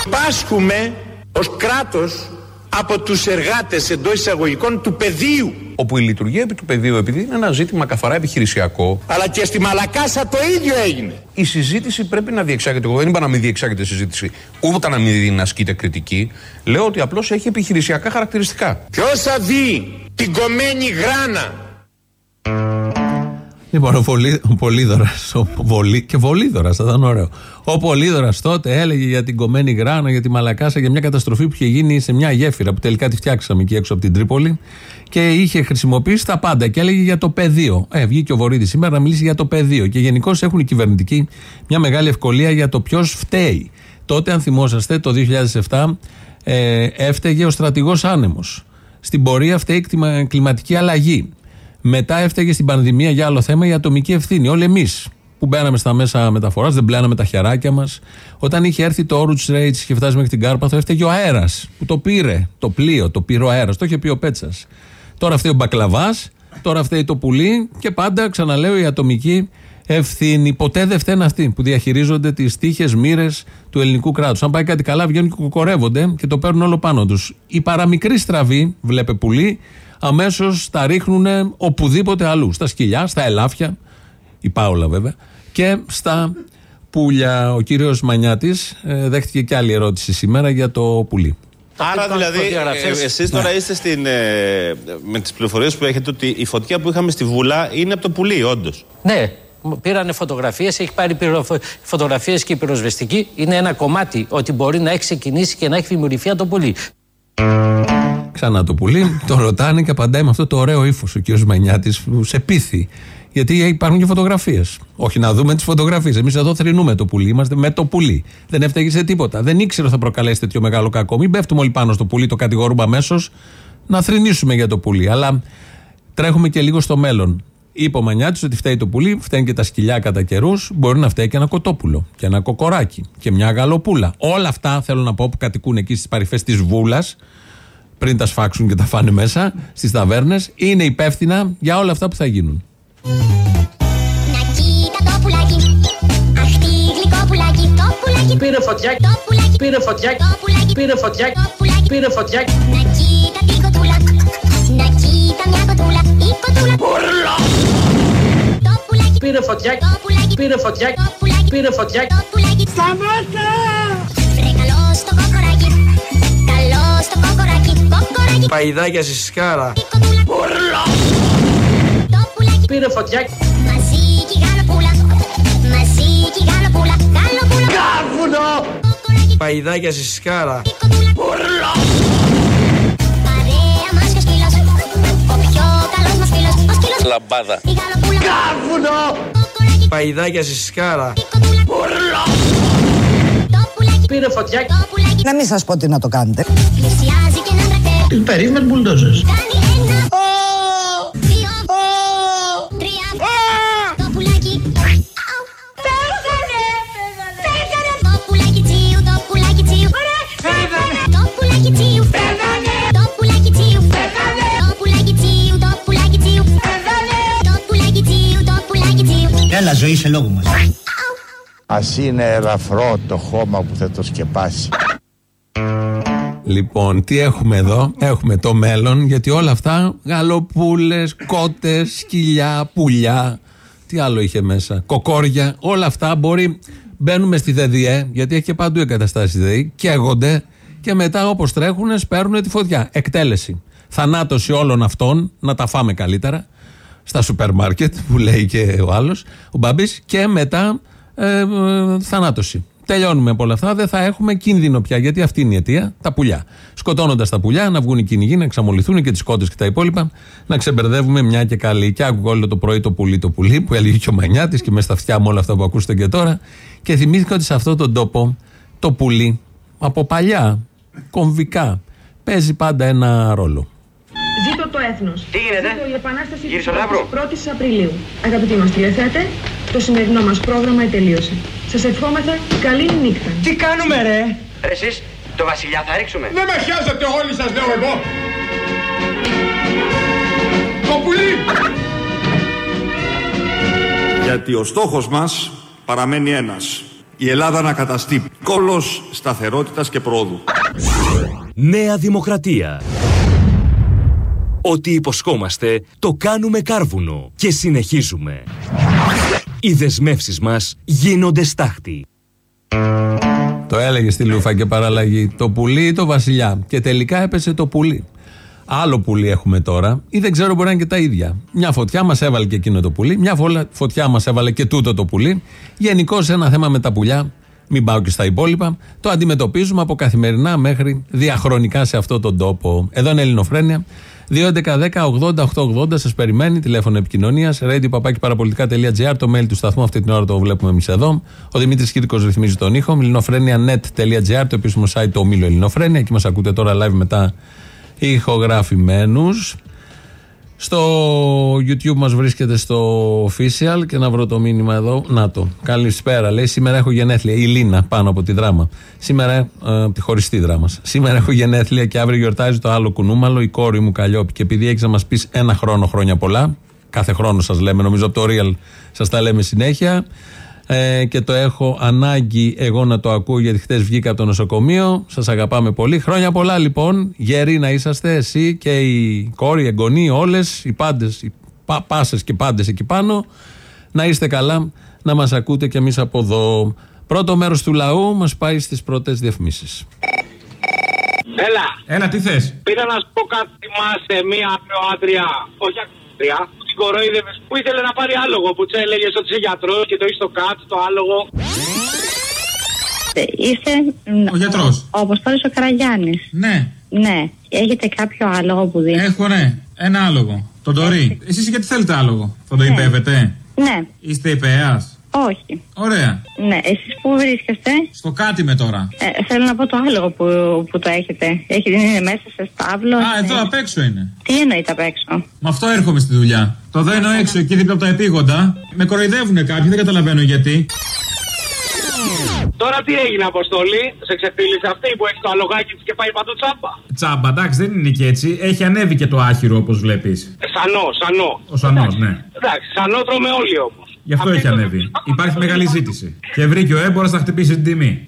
Πάσχουμε ως κράτος από τους εργάτες εντός εισαγωγικών του πεδίου. Όπου η λειτουργία επί του πεδίου, επειδή είναι ένα ζήτημα καθαρά επιχειρησιακό, Αλλά και στη Μαλακάσα το ίδιο έγινε. η συζήτηση πρέπει να διεξάγεται. Εγώ δεν είπα να μην διεξάγεται συζήτηση, ούτε να μην ασκείται κριτική. Λέω ότι απλώς έχει επιχειρησιακά χαρακτηριστικά. Ποιος θα δει την κομμένη γράνα; Λοιπόν, ο, Πολύ, ο Πολύδωρας, ο Βολί, και Βολίδωρας, θα ήταν ωραίο. Ο Πολύδωρας τότε έλεγε για την κομμένη γράνα, για τη Μαλακάσα, για μια καταστροφή που είχε γίνει σε μια γέφυρα που τελικά τη φτιάξαμε εκεί έξω από την Τρίπολη και είχε χρησιμοποιήσει τα πάντα και έλεγε για το πεδίο. Ε, βγήκε ο Βορύδης σήμερα να μιλήσει για το πεδίο και γενικώ έχουν οι κυβερνητικοί μια μεγάλη ευκολία για το ποιος φταίει. Τότε, αν θυμόσαστε, το 2007 ε, έφταιγε ο στρατηγός άνεμος. Στην πορεία φταίει η κλιμα- κλιματική αλλαγή. Μετά έφταιγε στην πανδημία για άλλο θέμα η ατομική ευθύνη. Όλοι εμείς που μπαίναμε στα μέσα μεταφοράς, δεν πλέναμε τα χεράκια μας. Όταν είχε έρθει το Orange Rates και φτάσει μέχρι την Κάρπαθο, έφταιγε ο αέρας που το πήρε. Το πλοίο, το πήρε ο αέρας. Το είχε πει ο Πέτσας. Τώρα φταίει ο Μπακλαβάς, τώρα φταίει το πουλί και πάντα, ξαναλέω, η ατομική ευθύνη. Ποτέ δεν φταίνουν αυτοί που διαχειρίζονται τις τύχες μοίρες του ελληνικού κράτους. Αν πάει κάτι καλά, βγαίνουν και κοκορεύονται και το παίρνουν όλο πάνω τους. Η παραμικρή στραβή, βλέπε πουλί, αμέσως τα ρίχνουν οπουδήποτε αλλού. Στα σκυλιά, στα ελάφια, η Πάολα βέβαια, και στα πουλιά. Ο κύριος Μανιάτης δέχτηκε και άλλη ερώτηση σήμερα για το πουλί. Άρα δηλαδή προδιαγραφές. ε, εσείς τώρα είστε στην, ε, με τις πληροφορίες που έχετε ότι η φωτιά που είχαμε στη Βουλά είναι από το πουλί όντως. Ναι, μου πήρανε φωτογραφίες, έχει πάρει φωτογραφίες και η πυροσβεστική. Είναι ένα κομμάτι ότι μπορεί να έχει ξεκινήσει και να έχει δημιουργηθεί από το πουλί. Ξανά το πουλί, το ρωτάνε και απαντάει με αυτό το ωραίο ύφος ο κ. Μανιάτης που σε πείθει. Γιατί υπάρχουν και φωτογραφίες. Όχι να δούμε τις φωτογραφίες. Εμείς εδώ θρυνούμε το πουλί. Είμαστε με το πουλί. Δεν έφταιγε σε τίποτα. Δεν ήξερε ότι θα προκαλέσει τέτοιο μεγάλο κακό. Μην πέφτουμε όλοι πάνω στο πουλί, το κατηγορούμε αμέσως να θρυνήσουμε για το πουλί. Αλλά τρέχουμε και λίγο στο μέλλον. Είπε ο Μανιάτης ότι φταίει το πουλί, φταίνουν και τα σκυλιά κατά καιρούς. Μπορεί να φταίει και ένα κοτόπουλο και ένα κοκοράκι και μια γαλοπούλα. Όλα αυτά θέλω να πω που κατοικούν εκεί στις παρυφές της Βούλας, πριν τα σφάξουν και τα φάνε μέσα στις ταβέρνες, είναι υπεύθυνα για όλα αυτά που θα γίνουν. Να κοίτα το πουλάκι. Αχ, τι γλυκό πουλάκι. Το πουλάκι. Πήρε φωτιά. Το πουλάκι. Πήρε φωτιά. Το πουλάκι. Πήρε φωτιά. Το πουλάκι. Πήρε φωτιά. Να κοίτα την κοτούλα. Να κοίτα μια κοτούλα. Η κοτούλα. Το πουλάκι. Πήρε φωτιά. Το πουλάκι. Πήρε φωτιά. Το πουλάκι. Πήρε φωτιά. Το πουλάκι. Σταμάτα! Βρε καλό στο κοκοράκι. Καλό στο κοκοράκι. Κοκοράκι. Παϊδάκια στη σκάρα. Το πουλάκι. Πήρε φωτιά. Μαζί κι η γαλοπούλα. Μαζί κι η γαλοπούλα. Γαλοπούλα. Κάρβουνο! Παϊδάκια στη σκάρα. Παρέα μας και ο σκύλος. Ο πιο καλός μας φίλος. Ο σκύλος. Λαμπάδα. Η γαλοπούλα. Κάρβουνο! Παϊδάκια στη σκάρα. Το πουλάκι. Πήρε φωτιά. Το πουλάκι. Να μην σας πω τι να το κάνετε. Πλησιάζει και έναν τρακτέρ. Περίμενε μπουλντόζες. Ζωή σε λόγο μας. Ας είναι ελαφρό το χώμα που θα το σκεπάσει. Λοιπόν, τι έχουμε εδώ, έχουμε το μέλλον, γιατί όλα αυτά, γαλοπούλες, κότες, σκυλιά, πουλιά, τι άλλο είχε μέσα, κοκόρια, όλα αυτά μπορεί, μπαίνουμε στη ΔΕΔΙΕ, γιατί έχει και παντού εγκαταστάσεις ΔΕΗ, καίγονται και μετά όπως τρέχουν σπέρνουν τη φωτιά. Εκτέλεση. Θανάτωση όλων αυτών, να τα φάμε καλύτερα, στα σούπερ μάρκετ που λέει και ο άλλος, ο Μπάμπης, και μετά ε, ε, θανάτωση. Τελειώνουμε από όλα αυτά, δεν θα έχουμε κίνδυνο πια. Γιατί αυτή είναι η αιτία, τα πουλιά. Σκοτώνοντας τα πουλιά, να βγουν οι κυνηγοί, να εξαμολυθούν και τις κότες και τα υπόλοιπα, να ξεμπερδεύουμε μια και καλή. Και άκουγα όλο το πρωί το πουλί, το πουλί που έλεγε και ο Μανιάτης και με στα αυτιά μου όλα αυτά που ακούσατε και τώρα. Και θυμήθηκα ότι σε αυτόν τον τόπο το πουλί από παλιά, κομβικά, παίζει πάντα ένα ρόλο. Ζήτω το έθνος. Τι γίνεται; Ζήτω η επανάσταση Κύριε της Σαλάβρο. 1ης Απριλίου. Αγαπητοί μας τηλεθέτε, το σημερινό μας πρόγραμμα τελείωσε. Σας ευχόμεθα καλή νύχτα. Τι κάνουμε ρε! Ρε εσείς, το βασιλιά θα ρίξουμε. Δεν με χιάζετε όλοι σας λέω εγώ. Το πουλί. Γιατί ο στόχος μας παραμένει ένας. Η Ελλάδα να καταστεί κόλος σταθερότητας και πρόοδου. Νέα Δημοκρατία. Ό,τι υποσχόμαστε το κάνουμε κάρβουνο και συνεχίζουμε. Οι δεσμεύσεις μας γίνονται στάχτη. Το έλεγε στη Λούφα και παραλλαγή. Το πουλί ή το βασιλιά. Και τελικά έπεσε το πουλί. Άλλο πουλί έχουμε τώρα, ή δεν ξέρω, μπορεί να είναι και τα ίδια. Μια φωτιά μας έβαλε και εκείνο το πουλί, μια φωλα- φωτιά μας έβαλε και τούτο το πουλί. Γενικώς ένα θέμα με τα πουλιά, μην πάω και στα υπόλοιπα, το αντιμετωπίζουμε από καθημερινά μέχρι διαχρονικά σε αυτόν τον τόπο. Εδώ είναι Ελληνοφρένια. 2.11.10.80.880 σας περιμένει, τηλέφωνο επικοινωνίας. Radio παραπολιτικά.gr, το mail του σταθμού. Αυτή την ώρα το βλέπουμε εμείς εδώ. Ο Δημήτρης Κύρκο ρυθμίζει τον ήχο. ελληνοφρένια.net.gr, το επίσημο site του ομίλου Ελληνοφρένια. Εκεί μας ακούτε τώρα live μετά ηχογραφημένους. Στο YouTube μας βρίσκεται στο official και να βρω το μήνυμα εδώ. Να το. Καλησπέρα. Λέει σήμερα έχω γενέθλια. Η Λίνα πάνω από τη δράμα. Σήμερα, ε, από τη χωριστή δράμα. Σήμερα έχω γενέθλια και αύριο γιορτάζει το άλλο κουνούμαλο, η κόρη μου Καλλιόπη. Και επειδή έχεις να μας πεις ένα χρόνο χρόνια πολλά, κάθε χρόνο σας λέμε, νομίζω από το Real σας τα λέμε συνέχεια. Ε, και το έχω ανάγκη εγώ να το ακούω γιατί χθε βγήκα από το νοσοκομείο. Σας αγαπάμε πολύ. Χρόνια πολλά λοιπόν. Γεροί να είσαστε εσύ και η κόρη, οι εγγονοί, όλες, οι πάντες, οι πα, πάσες και πάντες εκεί πάνω. Να είστε καλά, να μας ακούτε κι εμείς από εδώ. Πρώτο μέρος του λαού μας πάει στις πρώτες διαφημίσεις. Έλα. Έλα, τι θες; Πήρα να σου πω κάτι. Θυμάσαι μία ακροάτρια, όχι ακροάτρια, που την κοροϊδεύε, που ήθελε να πάρει άλογο, που τη έλεγε ότι είσαι γιατρός και το έχει στο κάτω το άλογο. Είστε. Ο γιατρός. Ο Αποστόλη ο Καραγιάννης. Ναι. Ναι. Έχετε κάποιο άλογο που δίνεις; Έχω, ναι. Ένα άλογο. Τον Τωρί. Εσείς γιατί θέλετε άλογο; Θα το Ναι. υπέβετε; Ναι. Είστε υπέας; Όχι. Ωραία. Ναι. Εσείς που βρίσκεστε; Στο κάτι με τώρα. Ε, θέλω να πω το άλογο που, που το έχετε. Έχει, είναι μέσα σε στάβλο. Α, σε- εδώ απ' έξω είναι. Τι εννοείται απ' έξω; Με αυτό έρχομαι στη δουλειά. Το δένω έξω εκεί δίπλα από τα επίγοντα. Με κοροϊδεύουν κάποιοι, δεν καταλαβαίνω γιατί. Τώρα τι έγινε, Αποστολή, σε ξεφύλισε αυτή που έχει το αλογάκι της και πάει παντού τσάμπα; Τσάμπα, εντάξει, δεν είναι και έτσι. Έχει ανέβει και το άχυρο όπως βλέπεις. Ε, Σανό, σανό. Ο Σανός, ναι. Εντάξει, σανό τρώμε όλοι όμως. Γι' αυτό έχει ανέβει. Υπάρχει μεγάλη ζήτηση. Και βρήκε ο έμπορα να χτυπήσει την τιμή.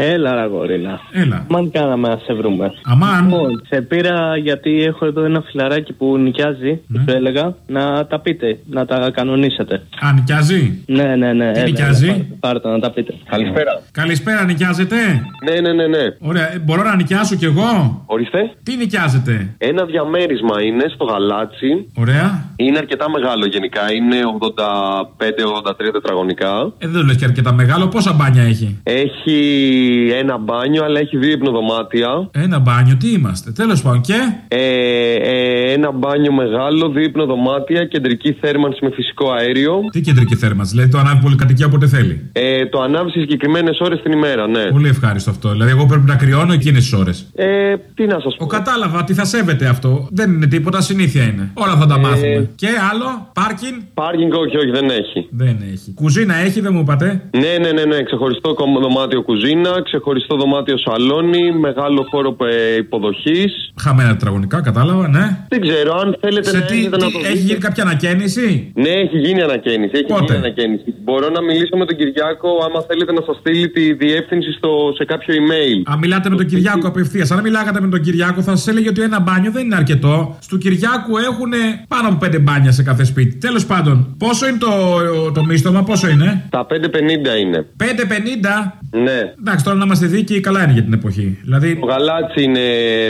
Έλα, ρε γορίνα. Έλα. Μαν κάναμε να σε βρούμε. Αμάν. Λοιπόν, σε πήρα γιατί έχω εδώ ένα φιλαράκι που νοικιάζει. Ναι. Του έλεγα να τα πείτε, να τα κανονίσετε. Α, νοικιάζει; Ναι, ναι, ναι. Τι έλα, νοικιάζει; έλα, πάρτε, πάρτε να τα πείτε. Καλησπέρα. Καλησπέρα, νοικιάζετε; Ναι, ναι, ναι, ναι. Ωραία, ε, μπορώ να νοικιάσω κι εγώ; Ορίστε. Τι νοικιάζετε; Ένα διαμέρισμα είναι στο γαλάτσι. Ωραία. Είναι αρκετά μεγάλο γενικά. Είναι 85-83 τετραγωνικά. Ε, δεν το λες και αρκετά μεγάλο. Πόσα μπάνια έχει; Έχει ένα μπάνιο, αλλά έχει δύο υπνοδωμάτια. Ένα μπάνιο, τι είμαστε. Τέλος πάντων, και; Ε, ε, ένα μπάνιο μεγάλο, δύο υπνοδωμάτια, κεντρική θέρμανση με φυσικό αέριο. Τι κεντρική θέρμανση, δηλαδή το ανάβει πολυκατοικία όποτε θέλει. Ε, το ανάβει σε συγκεκριμένες ώρες την ημέρα, ναι. Πολύ ευχάριστο αυτό. Δηλαδή, εγώ πρέπει να κρυώνω εκείνες τις ώρες. Ε, τι να σας πω. Ο κατάλαβα τι θα σέβεται αυτό. Δεν είναι τίποτα, συνήθεια είναι. Όλα θα τα Ε, μάθουμε. Και άλλο, πάρκινγκ. Πάρκινγκ, όχι, όχι, δεν έχει. Δεν έχει. Κουζίνα έχει, δεν μου είπατε; Ναι, ναι, ναι, ναι. Ξεχωριστό κομ- δωμάτιο κουζίνα, ξεχωριστό δωμάτιο σαλόνι, μεγάλο χώρο υποδοχής. Χαμένα τετραγωνικά, κατάλαβα, ναι. Δεν ξέρω αν θέλετε Σε να τι, έρθετε τι- να το έχει δείτε. γίνει κάποια ανακαίνιση; Ναι, έχει γίνει ανακαίνιση. Έχει Πότε; γίνει ανακαίνιση. Μπορώ να μιλήσω με τον Κυριάκο άμα θέλετε να σας στείλει τη διεύθυνση στο, σε κάποιο email. Α, μιλάτε με τον Κυριάκο απευθείας. Αν μιλάγατε με τον Κυριάκο, θα σας έλεγε ότι ένα μπάνιο δεν είναι αρκετό. Στου Κυριάκου έχουν πάνω από πέντε μπάνια σε κάθε σπίτι. Τέλος πάντων, πόσο είναι το, το μίστομα, πόσο είναι; Τα 5,50 είναι. 5,50. Ναι. Εντάξει, τώρα να είμαστε δίκαιοι, καλά είναι για την εποχή. Δηλαδή, Το γαλάτσι είναι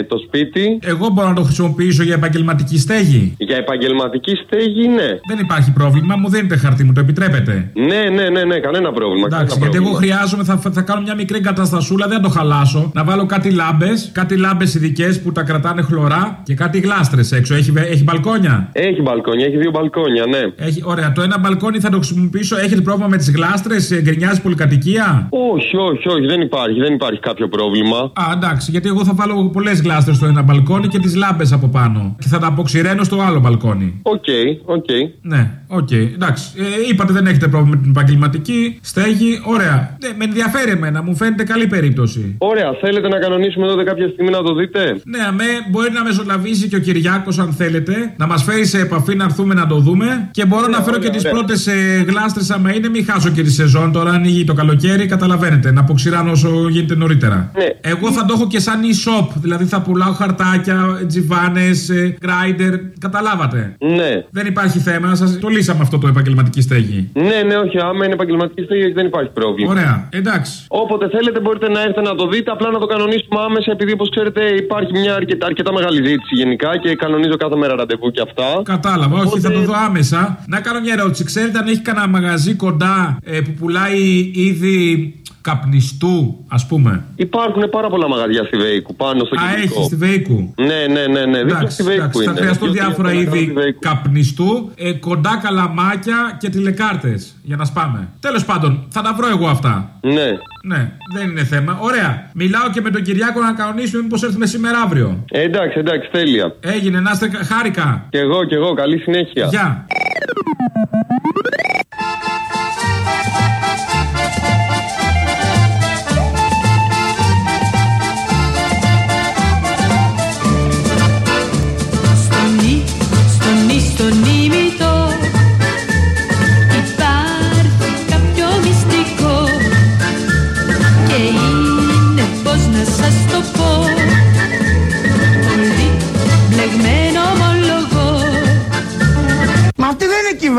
το σπίτι. εγώ μπορώ να το χρησιμοποιήσω για επαγγελματική στέγη. Για επαγγελματική στέγη, ναι. Δεν υπάρχει πρόβλημα, μου δίνετε χαρτί, μου το επιτρέπετε. Ναι, ναι, ναι, ναι, κανένα πρόβλημα. Εντάξει, κανένα γιατί εγώ πρόβλημα. χρειάζομαι, θα, θα κάνω μια μικρή εγκαταστασούλα, δεν το χαλάσω. Να βάλω κάτι λάμπες, κάτι λάμπες ειδικές που τα κρατάνε χλωρά και κάτι γλάστρες έξω. Έχει, βε- έχει μπαλκόνια; Έχει μπαλκόνια, έχει δύο μπαλκόνια, ναι. Έχει, ωραία, το ένα μπαλκόνι θα το χρησιμοποιήσω. Έχετε πρόβλημα με τις γλάστρες, γκρινιάζει πολυκατοικία; Όχι, όχι, όχι, δεν υπάρχει, δεν υπάρχει κάποιο πρόβλημα. Α, εντάξει, γιατί εγώ θα βάλω πολλές γλάστρες στο ένα μπαλκόνι και τις λάμπες από πάνω. Και θα τα αποξηραίνω στο άλλο μπαλκόνι. Οκ, οκ. Ναι, οκ, εντάξει. Ε, είπατε δεν έχετε πρόβλημα με την επαγγελματική στέγη. Ωραία. Ναι, με ενδιαφέρει εμένα, μου φαίνεται καλή περίπτωση. Ωραία, θέλετε να κανονίσουμε τότε κάποια στιγμή να το δείτε; Ναι, αμέ, μπορεί να μεσολαβήσει και ο Κυριάκος, αν θέλετε, να μας φέρει σε επαφή να έρθουμε να το δούμε. Και μπορώ να φέρω ωραία, και τις ωραία. πρώτες γλάστρες, άμα είναι, μην χάσω και τη σεζόν. Τώρα ανοίγει το καλοκαίρι, καταλαβαίνετε. Να αποξηράνω παραπάνω όσο γίνεται νωρίτερα. Ναι. Εγώ θα το έχω και σαν e-shop. Δηλαδή θα πουλάω χαρτάκια, τζιβάνες, γκράιντερ. Καταλάβατε. Ναι. Δεν υπάρχει θέμα. Σας το λύσαμε αυτό το επαγγελματική στέγη. Ναι, ναι, όχι. Άμα είναι επαγγελματική στέγη δεν υπάρχει πρόβλημα. Ωραία. Εντάξει. Όποτε θέλετε μπορείτε να έρθετε να το δείτε, απλά να το κανονίσουμε άμεσα, επειδή όπως ξέρετε υπάρχει μια αρκετά, αρκετά μεγάλη ζήτηση γενικά και κανονίζω κάθε μέρα ραντεβού και αυτά. Κατάλαβα, όχι, θα το δω άμεσα. Να κάνω μια ερώτηση. Ξέρετε αν έχει κανένα μαγαζί κοντά ε, που πουλάει είδη καπνιστού, ας πούμε. Υπάρχουν πάρα πολλά μαγαζιά στη Βέικου πάνω στο Α, κεντρικό. έχεις στη Βέικου. Ναι, ναι, ναι, ναι. Δίπλα Εντάξει, στη Βέικου εντάξει, θα είναι. χρειαστώ Δύο-τρία διάφορα στενά είδη στη Βέικου. καπνιστού, ε, κοντά καλαμάκια και τηλεκάρτες για να σπάμε. Τέλος πάντων, θα τα βρω εγώ αυτά. Ναι. Ναι, δεν είναι θέμα. Ωραία. Μιλάω και με τον Κυριάκο να κανονίσουμε μήπως έρθουμε σήμερα αύριο. Ε, εντάξει, εντάξει, τέλεια. Έγινε, να είστε κα- χάρηκα. Κι εγώ, κι εγώ, καλή συνέχεια. Γεια.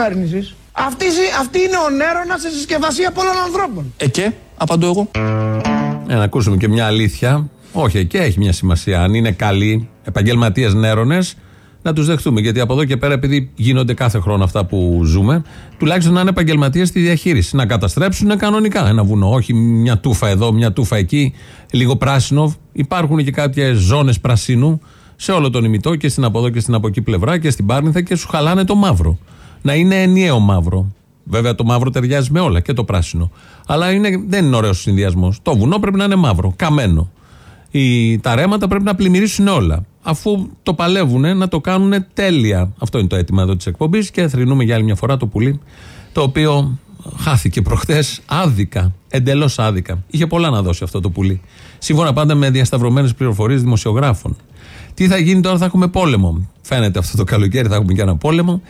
Κυβέρνησης. Αυτή, αυτή είναι ο Νέρονας σε συσκευασία πολλών ανθρώπων. Ε και, απαντώ εγώ. Ε, να ακούσουμε και μια αλήθεια. Όχι, και έχει μια σημασία. Αν είναι καλοί επαγγελματίες νέρονες, να τους δεχτούμε. Γιατί από εδώ και πέρα, επειδή γίνονται κάθε χρόνο αυτά που ζούμε, τουλάχιστον να είναι επαγγελματίες στη διαχείριση. Να καταστρέψουν κανονικά ένα βουνό. Όχι μια τούφα εδώ, μια τούφα εκεί, λίγο πράσινο. Υπάρχουν και κάποιες ζώνες πρασίνου σε όλο τον ημιτό και στην από εδώ και στην από εκεί πλευρά και στην Πάρνηθα και σου χαλάνε το μαύρο. Να είναι ενιαίο μαύρο. Βέβαια το μαύρο ταιριάζει με όλα και το πράσινο. Αλλά είναι, δεν είναι ωραίος συνδυασμός. Το βουνό πρέπει να είναι μαύρο, καμένο. Οι, τα ρέματα πρέπει να πλημμυρίσουν όλα. Αφού το παλεύουν, να το κάνουν τέλεια. Αυτό είναι το αίτημα εδώ της εκπομπής και θρυνούμε για άλλη μια φορά το πουλί, το οποίο χάθηκε προχθέ άδικα. Εντελώς άδικα. Είχε πολλά να δώσει αυτό το πουλί. Σύμφωνα πάντα με διασταυρωμένες πληροφορίες δημοσιογράφων. Τι θα γίνει τώρα, θα έχουμε πόλεμο. Φαίνεται αυτό το καλοκαίρι, θα έχουμε και ένα πόλεμο.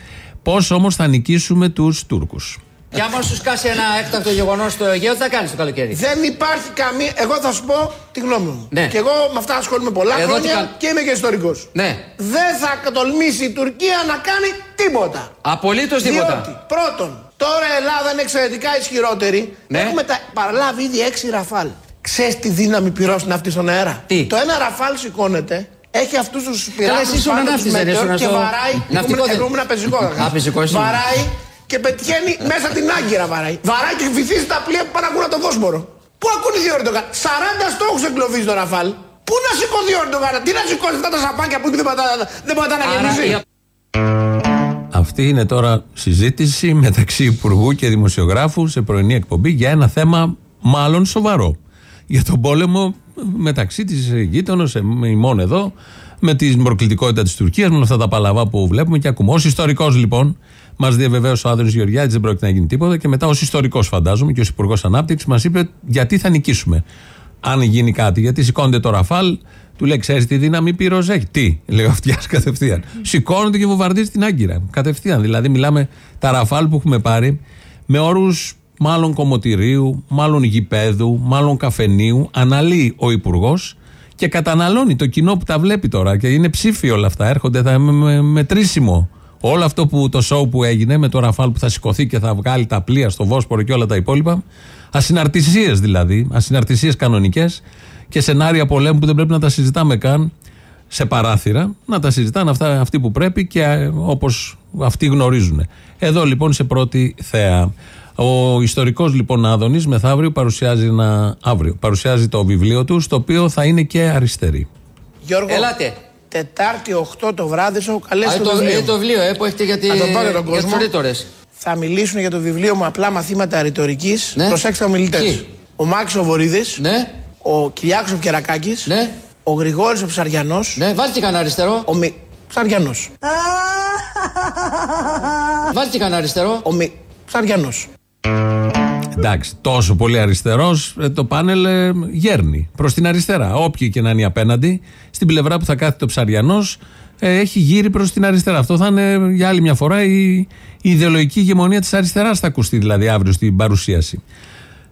Πώς όμως θα νικήσουμε τους Τούρκους; Και άμα σου σκάσει ένα έκτακτο γεγονός στο Αιγαίο, τι θα κάνεις το καλοκαίρι; Δεν υπάρχει καμία. Εγώ θα σου πω τη γνώμη μου. Ναι. Και εγώ με αυτά ασχολούμαι πολλά Εδώ τι χρόνια κα- και είμαι και ιστορικός. Ναι. Δεν θα τολμήσει η Τουρκία να κάνει τίποτα. Απολύτως τίποτα. Διότι, πρώτον, τώρα η Ελλάδα είναι εξαιρετικά ισχυρότερη. Ναι. Έχουμε τα, παραλάβει ήδη έξι ραφάλ. Ξέρεις τι δύναμη πυρώσουν αυτή στον αέρα; Τι; Το ένα ραφάλ σηκώνεται, έχει αυτούς τους πειράτες εσύ ήσουν πάνω τους ναύτης, δεν μετεώρ ήσουν και στο- βαράει. Ναυτικό δεν- Εγώ ήμουν πεζικό. Α, πεζικό ήσουν. Βαράει και πετυχαίνει μέσα την άγκυρα βαράει. Βαράει και βυθίζει τα πλοία που πάνε να ακούνε το Βόσπορο. Πού ακούνε οι Ερντογάν; 40 στόχους εγκλωβίζει το ραφάλ. Πού να σηκωθεί ο Ερντογάν; Τι να σηκώσει αυτά τα σαπάκια που δεν πατά- δεν πατά να Άρα γεμίζει. η- Αυτή είναι τώρα συζήτηση μεταξύ Υπουργού και Δημοσιογράφου σε πρωινή εκπομπή για ένα θέμα μάλλον σοβαρό. Για τον πόλεμο μεταξύ της γείτονος, ημών εδώ, με την προκλητικότητα της Τουρκίας, με όλα αυτά τα παλαβά που βλέπουμε και ακούμε. Ω ιστορικός λοιπόν, μας διαβεβαίωσε ο Άδωνης Γεωργιάδης, δεν πρόκειται να γίνει τίποτα. Και μετά ως ιστορικός, φαντάζομαι, και ως Υπουργός Ανάπτυξης, μας είπε γιατί θα νικήσουμε. Αν γίνει κάτι, γιατί σηκώνεται το Ραφάλ, του λέει: Ξέρεις τι δύναμη πυρός έχει. Τι, λέει ο αυτιάς κατευθείαν. Σηκώνεται και βομβαρδίζει την Άγκυρα. Κατευθείαν. Δηλαδή, μιλάμε τα Ραφάλ που έχουμε πάρει με όρους μάλλον κομμωτηρίου, μάλλον γηπέδου, μάλλον καφενείου. Αναλύει ο Υπουργός και καταναλώνει το κοινό που τα βλέπει τώρα. Και είναι ψήφοι όλα αυτά. Έρχονται θα, με, με, μετρήσιμο. Όλο αυτό που το σοου που έγινε με το Ραφάλ που θα σηκωθεί και θα βγάλει τα πλοία στο Βόσπορο και όλα τα υπόλοιπα. Ασυναρτησίες δηλαδή, ασυναρτησίες κανονικές και σενάρια πολέμου που δεν πρέπει να τα συζητάμε καν σε παράθυρα, να τα συζητάνε αυτά, αυτοί που πρέπει και όπως αυτοί γνωρίζουν. Εδώ λοιπόν σε πρώτη θέα. Ο ιστορικός λοιπόν Άδωνης μεθαύριο παρουσιάζει, ένα, αύριο, παρουσιάζει το βιβλίο του, στο οποίο θα είναι και αριστερή. Γιώργο, Ελάτε. Τετάρτη 8 το βράδυ σου έχω καλέσει Α, το, το, βιβλίο. ε, το βιβλίο ε, που έχετε για, τη, Θα το πάω για τον για κόσμο. τους ρήτορες. Θα μιλήσουν για το βιβλίο μου απλά μαθήματα ρητορικής. Ναι. Προσέξτε ομιλητές. Ποιοι; Ο Μάξ ο Βορύδης. Ναι. Ο Κυριάκος ο Κερακάκης. Ναι. Ο Γρηγόρης ο Ψαριανός. Ναι, βάλτε και κανένα αριστερό. Ο Μι... Ψαριανός. Βάλτε και κανένα αριστερό. Ο Μι... Ψαριανός. Εντάξει, τόσο πολύ αριστερός, το πάνελ ε, γέρνει προς την αριστερά. Όποιοι και να είναι απέναντι, στην πλευρά που θα κάθεται ο ψαριανός, έχει γύρει προς την αριστερά. Αυτό θα είναι για άλλη μια φορά η, η ιδεολογική ηγεμονία της αριστεράς, θα ακουστεί δηλαδή αύριο στην παρουσίαση.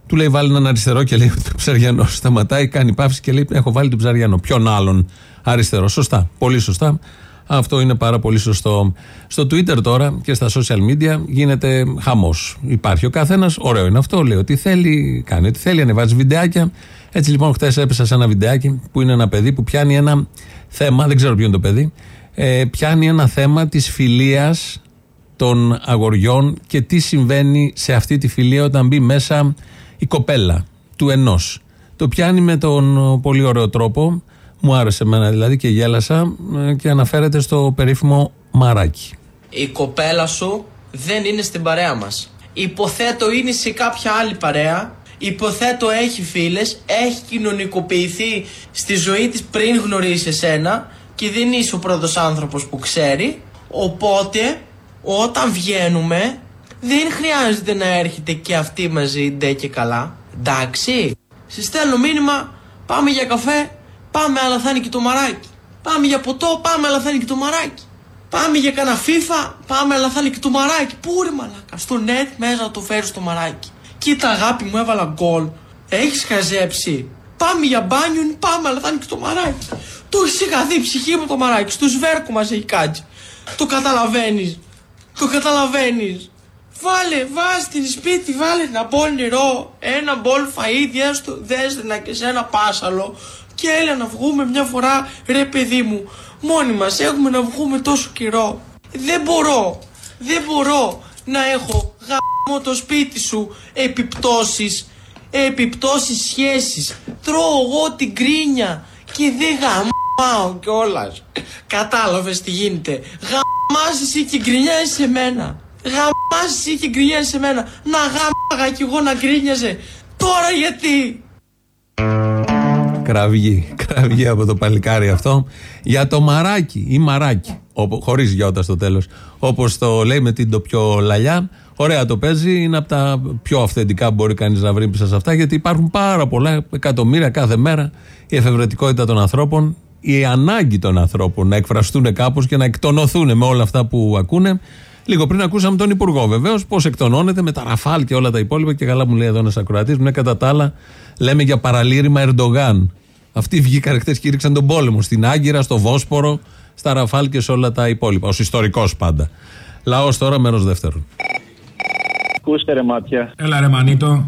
Του λέει βάλει έναν αριστερό και λέει το ψαριανό. Σταματάει, κάνει παύση και λέει έχω βάλει τον ψαριανό. Ποιον άλλον αριστερό. Σωστά. Πολύ σωστά. Αυτό είναι πάρα πολύ σωστό. Στο Twitter τώρα και στα social media γίνεται χαμός. Υπάρχει ο καθένας, ωραίο είναι αυτό, λέει ότι θέλει, κάνει ό,τι θέλει, ανεβάζει βιντεάκια. Έτσι λοιπόν, χθε έπεσα σε ένα βιντεάκι που είναι ένα παιδί που πιάνει ένα θέμα, δεν ξέρω ποιο είναι το παιδί, ε, πιάνει ένα θέμα της φιλίας των αγοριών και τι συμβαίνει σε αυτή τη φιλία όταν μπει μέσα η κοπέλα του ενός. Το πιάνει με τον πολύ ωραίο τρόπο, μου άρεσε εμένα δηλαδή και γέλασα ε, και αναφέρεται στο περίφημο μαράκι. η κοπέλα σου δεν είναι στην παρέα μας. Υποθέτω είναι σε κάποια άλλη παρέα, υποθέτω έχει φίλες, έχει κοινωνικοποιηθεί στη ζωή της πριν γνωρίσεις εσένα και δεν είσαι ο πρώτος άνθρωπος που ξέρει, οπότε όταν βγαίνουμε δεν χρειάζεται να έρχεται και αυτή μαζί ντε και καλά. Εντάξει. Σε στέλνω μήνυμα, πάμε για καφέ, πάμε αλλά θα είναι και το μαράκι. Πάμε για ποτό, πάμε αλλά θα είναι και το μαράκι. Πάμε για κανένα FIFA, πάμε αλλά θα είναι και το μαράκι. Πού ρε μαλάκα, στο net μέσα να το φέρει το μαράκι. Κοίτα αγάπη μου έβαλα γκολ. Έχεις χαζέψει. Πάμε για μπάνιο, πάμε αλλά θα είναι και το μαράκι. Το έχεις χαθεί η ψυχή μου το μαράκι. Στο σβέρκο μας έχει κάτσει. Το καταλαβαίνεις. Το καταλαβαίνεις. Βάλε, βάζ την σπίτι, βάλε ένα μπολ νερό, ένα μπολ φαΐ, δες το, δες να και σε ένα πάσαλο και έλα να βγούμε μια φορά, ρε παιδί μου, μόνοι μας έχουμε να βγούμε τόσο καιρό. Δεν μπορώ, δεν μπορώ να έχω γάμο το σπίτι σου επιπτώσεις, επιπτώσεις σχέσεις. Τρώω εγώ την κρίνια και δεν γαμάω κιόλας. Κατάλαβες τι γίνεται. Γαμάς εσύ και γκρινιάζεις σε μένα. Γαμάς εσύ και γκρινιάζεις σε μένα. Να γάμαγα κι εγώ να γκρίνιαζε. Τώρα γιατί; Κραυγή. Κραυγή από το παλικάρι αυτό. Για το μαράκι ή μαράκι. Χωρίς γιώτα στο τέλος. Όπως το λέει με την το πιο λαλιά. Ωραία το παίζει. Είναι από τα πιο αυθεντικά που μπορεί κανείς να βρει πίσω σε αυτά. Γιατί υπάρχουν πάρα πολλά εκατομμύρια κάθε μέρα. Η εφευρετικότητα των ανθρώπων. Η ανάγκη των ανθρώπων να εκφραστούν κάπως και να εκτονωθούν με όλα αυτά που ακούνε. Λίγο πριν ακούσαμε τον Υπουργό βεβαίως πώς εκτονώνεται με τα ραφάλ και όλα τα υπόλοιπα. Και καλά μου λέει εδώ ένας ακροατής μου, ναι, κατά τα άλλα λέμε για παραλήρημα Ερντογάν. Αυτοί βγήκαν χτε και ήρξαν τον πόλεμο στην Άγκυρα, στο Βόσπορο, στα ραφάλ και σε όλα τα υπόλοιπα. Ω ιστορικός πάντα. Λαός τώρα, μέρος δεύτερον. Ακούστε ρε μάτια. Έλα ρε Μανίτο.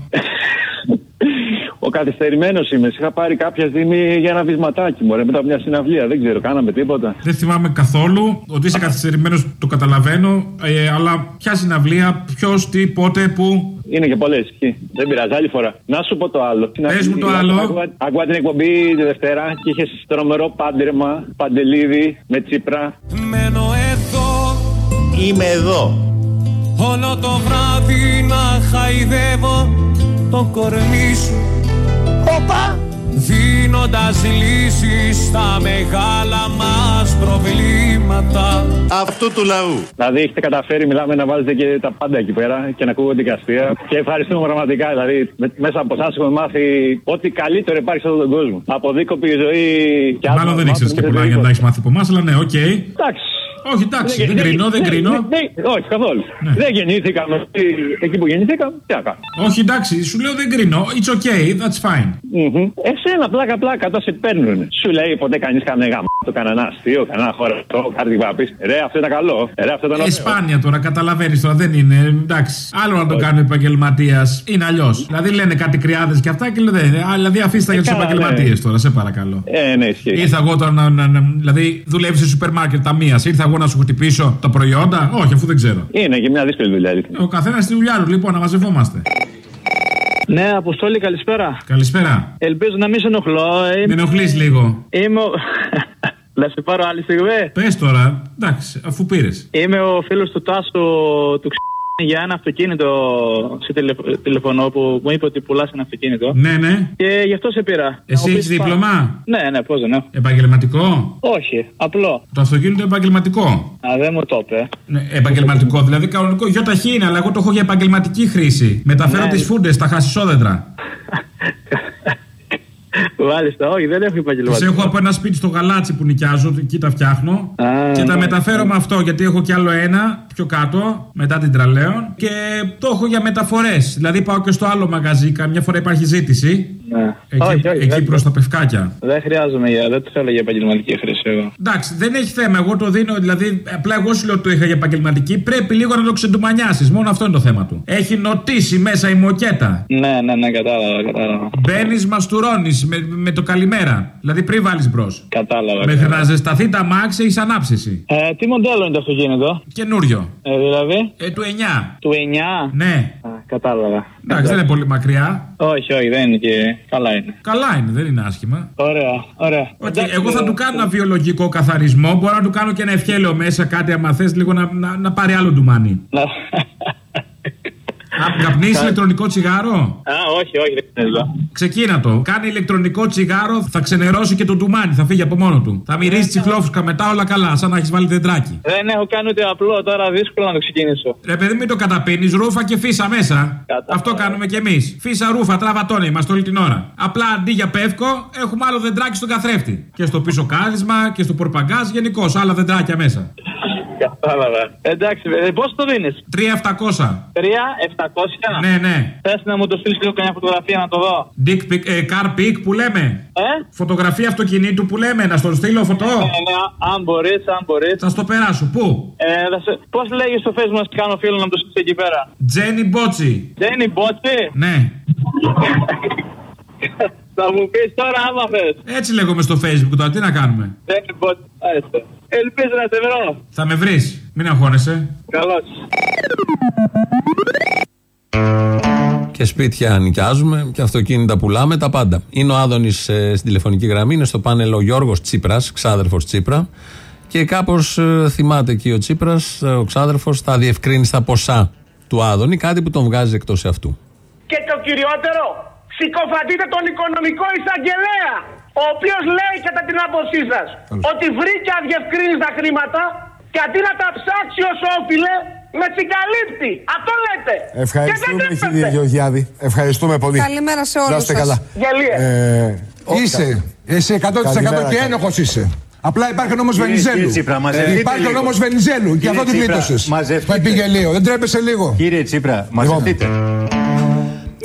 Ο καθυστερημένος είμαι. Σε Είχα πάρει κάποια στιγμή για ένα βυσματάκι μου, μετά από μια συναυλία. Δεν ξέρω, κάναμε τίποτα. Δεν θυμάμαι καθόλου ότι είσαι καθυστερημένος, το καταλαβαίνω. Ε, αλλά ποια συναυλία, ποιος, τι, πότε, πού; Είναι και πολλές. Δεν πειράζει, άλλη φορά. Να σου πω το άλλο. Πες μου το άλλο. Άκουγα- Άκουγα την εκπομπή τη Δευτέρα και είχες τρομερό πάντρεμα, παντελίδι με τσίπρα. Μένω εδώ Είμαι εδώ. όλο το βράδυ να χαϊδεύω το κορμί σου Όπα! Δίνοντας λύσεις στα μεγάλα μας προβλήματα Αυτού του λαού. Δηλαδή έχετε καταφέρει, μιλάμε να βάζετε και τα πάντα εκεί πέρα και να ακούγονται και αστεία. Και ευχαριστούμε πραγματικά. Δηλαδή με- μέσα από εσάς έχουμε μάθει ό,τι καλύτερο υπάρχει σε αυτόν τον κόσμο. Από δίκοπη ζωή και άλλο. Μάλλον δεν ήξερες και πολλά για να τα έχεις μάθει από εμάς, αλλά ναι, οκ. Εντάξει. Όχι, εντάξει, δεν κρίνω, δεν κρίνω. όχι, καθόλου. Δεν γεννήθηκαμε εκεί- εκεί που γεννήθηκαμε. Τι να κάνουμε. Όχι, εντάξει, σου λέω δεν κρίνω. It's okay, that's fine. Μμμ. Εσένα πλάκα πλάκα τώρα σε παίρνουν. Σου λέει ποτέ κανείς κανένα γάμο, το κανένα αστείο, κανένα χωρατό, κάτι που να πεις. Ρε αυτό ήταν καλό. Ρε αυτό ήταν Ε, ωραίο. σπάνια τώρα, καταλαβαίνεις τώρα, δεν είναι. Εντάξει. Άλλο να το κάνει ο επαγγελματίας. Είναι αλλιώς. Δηλαδή λένε κάτι κρυάδες και αυτά και λένε. «Ε, α, Δηλαδή αφήστε τα για τους καλά, επαγγελματίες ναι. τώρα, σε παρακαλώ. Ε, ναι, ισχύει. Ήρθα εγώ τώρα να. να, να δηλαδή, δουλεύεις σε σούπερ μάρκετ ταμεία. Ήρθα εγώ να σου χτυπήσω τα προϊόντα; Όχι, αφού δεν ξέρω. Είναι και μια δύσκολη δουλειά. αλήθεια. Ο καθένας στη δουλειά του, λοιπόν, να μαζευόμαστε. Ναι, Αποστόλη, καλησπέρα. Καλησπέρα. Ελπίζω να μην σε ενοχλώ. Είμαι... Με ενοχλείς λίγο. Είμαι ο... να σε πάρω άλλη στιγμή. Πες τώρα, εντάξει, αφού πήρες. Είμαι ο φίλος του Τάσου του Ξ... για ένα αυτοκίνητο σε τηλεφ... τηλεφωνώ που μου είπε ότι πουλάς ένα αυτοκίνητο. Ναι, ναι. Και γι' αυτό σε πήρα. Εσύ Να μου έχεις πεις δίπλωμα; Ναι, ναι, πώς δεν έχω. Επαγγελματικό; Όχι, απλό. Το αυτοκίνητο επαγγελματικό; Α, δεν μου το είπε. Ναι, επαγγελματικό, δηλαδή κανονικό. Γιοταχή είναι, αλλά εγώ το έχω για επαγγελματική χρήση. Μεταφέρω Ναι. τις φούντες στα χασισόδεντρα. Μάλιστα, όχι, δεν έχω Τι επαγγελματικό. έχω από ένα σπίτι στο γαλάτσι που νοικιάζω, εκεί τα φτιάχνω. Α, και τα ναι. μεταφέρω με αυτό γιατί έχω κι άλλο ένα πιο κάτω, μετά την τραλέον. Και το έχω για μεταφορές. Δηλαδή πάω και στο άλλο μαγαζί, καμιά φορά υπάρχει ζήτηση. Ναι. Εκεί, όχι, όχι, εκεί δεν, προς τα πευκάκια. δεν χρειάζομαι για, δεν το θέλω για επαγγελματική χρήση εγώ. Εντάξει, δεν έχει θέμα. Εγώ το δίνω, δηλαδή, απλά εγώ σου λέω ότι το είχα για επαγγελματική. Πρέπει λίγο να το ξεντουμανιάσεις. Μόνο αυτό είναι το θέμα του. Έχει νοτήσει μέσα η μοκέτα. Ναι, ναι, ναι, κατάλαβα, κατάλαβα. Μπαίνεις, μαστουρώνεις με, με το καλημέρα. Δηλαδή πριν βάλεις μπρος. Κατάλαβα. Μέχρι κατάλαβα. να ζεσταθεί τα μάξι, έχεις ανάψηση. Ε, τι μοντέλο είναι το αυτοκίνητο, Καινούριο. ε, δηλαδή, Ε, του 9. του 9. Ναι. Α, κατάλαβα. Εντάξει, δεν είναι πολύ μακριά. Όχι, όχι, δεν είναι και. Καλά είναι. Καλά είναι, δεν είναι άσχημα. Ωραία, ωραία. Οκ, Εντάξει, εγώ θα ε, του κάνω ένα βιολογικό καθαρισμό. Μπορώ να του κάνω και ένα ευχέλαιο μέσα, κάτι άμα θες λίγο να, να, να πάρει άλλο ντουμάνι. Να- Α, Καπνίσει ηλεκτρονικό τσιγάρο; Α, όχι, όχι, δεν θέλω. Ξεκίνα το. Κάνει ηλεκτρονικό τσιγάρο, θα ξενερώσει και το ντουμάνι, θα φύγει από μόνο του. Θα μυρίσει τσιχλόφουσκα μετά όλα καλά, σαν να έχεις βάλει δεντράκι. Δεν έχω κάνει ούτε απλό, τώρα δύσκολο να το ξεκινήσω. Ρε παιδί, μην το καταπίνεις, ρούφα και φύσα μέσα. Αυτό κάνουμε κι εμείς. Φύσα ρούφα, τραβατώνε, είμαστε όλη την ώρα. Απλά αντί για πεύκο, έχουμε άλλο δεντράκι στον καθρέφτη. Και στο πίσω κάδισμα και στο πορπαγκάζ γενικώς, άλλα δεντράκια μέσα. Κατάλαβα. Εντάξει, ε, πώ το δίνεις; 3-700. 3, 700. Ναι, ναι. Θες να μου το στείλεις λίγο καμιά φωτογραφία να το δω; Dick pic, ε, car pic που λέμε. Ε; Φωτογραφία αυτοκινήτου που λέμε, να στον στείλω φωτό. Ναι, ναι, αν μπορείς, αν μπορείς. Θα στο περάσω. Πού; Ε, σε... Πώς λέγεις στο facebook να σου κάνω φίλο να το στείλεις εκεί πέρα; Τζένι Μπότσι. Δεν είναι μπότσι; Ναι. Θα μου πεις τώρα άμα θες. Έτσι λέγομαι στο facebook τώρα, τι να κάνουμε; Δεν είναι μπότσι. Άρεσε. Ελπίζω να σε βρω. Θα με βρεις. Μην αγχώνεσαι. Καλώς. Και σπίτια νοικιάζουμε και αυτοκίνητα πουλάμε, τα πάντα. Είναι ο Άδωνης στην τηλεφωνική γραμμή, είναι στο πάνελ ο Γιώργος Τσίπρας, ξάδερφος Τσίπρα. Και κάπως θυμάται εκεί ο Τσίπρας, ο ξάδερφος, θα διευκρίνει στα ποσά του Άδωνη, κάτι που τον βγάζει εκτός αυτού. Και το κυριότερο, συκοφαντείτε τον οικονομικό εισαγγελέα, ο οποίος λέει κατά την άποψή σας ότι βρήκε αδιευκρίνηστα χρήματα και αντί να τα ψάξει όσο όφιλε, με συγκαλύπτει. Αυτό λέτε. Ευχαριστούμε, Και δεν κύριε τρέπεστε. Γεωργιάδη. Ευχαριστούμε πολύ. Καλημέρα σε Να όλους είστε σας. καλά. Γελίε. Ε, Είσαι. Εσύ 100% Καλημέρα, και καλή. ένοχος είσαι. Απλά υπάρχει ο νόμος Κύριε- Βενιζέλου. κύριε Τσίπρα, μαζευτείτε υπάρχει ο λίγο. νόμος Βενιζέλου και Κύριε αυτό την Τσίπρα, πλήτωσε. μαζευτείτε. Το επιγελίο. Δεν τρέπεσαι λίγο. Κύριε Τσίπρα, μαζευτείτε.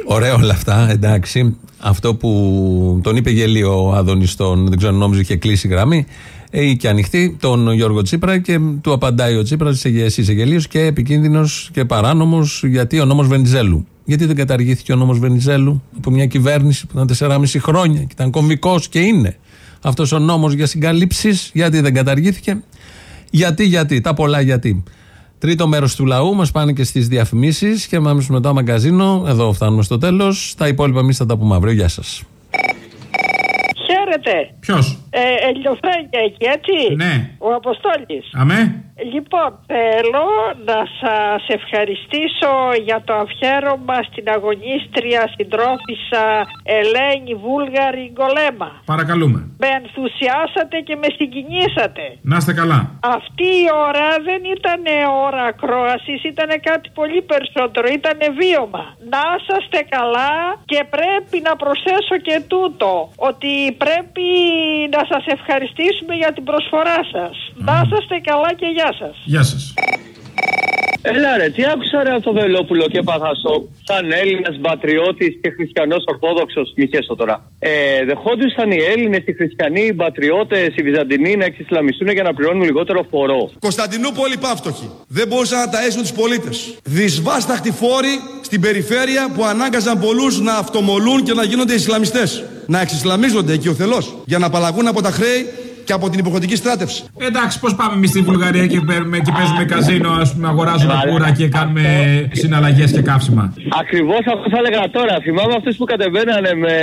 Ωραία όλα αυτά, εντάξει. Αυτό που τον είπε γελίο ο Άδωνη, τον, δεν ξέρω αν νόμιζε είχε κλείσει η γραμμή, ε, ή και ανοιχτή, τον Γιώργο Τσίπρα και του απαντάει ο Τσίπρας, εσύ είσαι γελίος και επικίνδυνος και παράνομος, γιατί ο νόμος Βενιζέλου. Γιατί δεν καταργήθηκε ο νόμος Βενιζέλου από μια κυβέρνηση που ήταν 4,5 χρόνια και ήταν κομβικός και είναι. Αυτός ο νόμος για συγκαλύψεις, γιατί δεν καταργήθηκε. Γιατί, γιατί, τα πολλά γιατί. Τρίτο μέρος του λαού μας πάνε και στις διαφημίσεις και πάμε μετά μαγκαζίνο. Εδώ φτάνουμε στο τέλος. Τα υπόλοιπα εμείς θα τα πούμε αύριο. Γεια σας. Χαίρετε. Ποιος; Ε, Ελληνοφρένια εκεί, έτσι. Ναι. Ο Αποστόλης. Αμέ. Λοιπόν, θέλω να σας ευχαριστήσω για το αφιέρωμα στην αγωνίστρια συντρόφισσα Ελένη Βούλγαρη Γκολέμα. Παρακαλούμε. Με ενθουσιάσατε και με συγκινήσατε. Να είστε καλά. Αυτή η ώρα δεν ήταν ώρα ακρόασης, ήταν κάτι πολύ περισσότερο, ήταν βίωμα. Να είσαστε καλά και πρέπει να προσθέσω και τούτο, ότι πρέπει να σας ευχαριστήσουμε για την προσφορά σας. Να είσαστε καλά και γεια σας. Γεια σας. Έλα ρε, τι άκουσα ρε αυτό το Βελόπουλο και έπαθα σοκ. Σαν Έλληνας πατριώτης και χριστιανός Ορθόδοξος, μη χέσω τώρα. Ε, δεχόντουσαν οι Έλληνες, οι χριστιανοί, οι πατριώτες, οι Βυζαντινοί να εξισλαμιστούν για να πληρώνουν λιγότερο φορό. Κωνσταντινούπολη πάυτοχοι. Δεν μπορούσαν να ταΐσουν τους πολίτες. Δυσβάσταχτοι φόροι στην περιφέρεια που ανάγκαζαν πολλούς να αυτομολούν και να γίνονται Ισλαμιστές. Να εξισλαμίζονται εκεί ο θελός για να απαλλαγούν από τα χρέη και από την υποχρεωτική στράτευση. Εντάξει, πώς πάμε εμείς στη Βουλγαρία και, παίρνουμε, και παίζουμε καζίνο, ας πούμε, αγοράζουμε κούρα και κάνουμε συναλλαγές και καύσιμα. Ακριβώς αυτό θα έλεγα τώρα. Θυμάμαι αυτούς που κατεβαίνανε με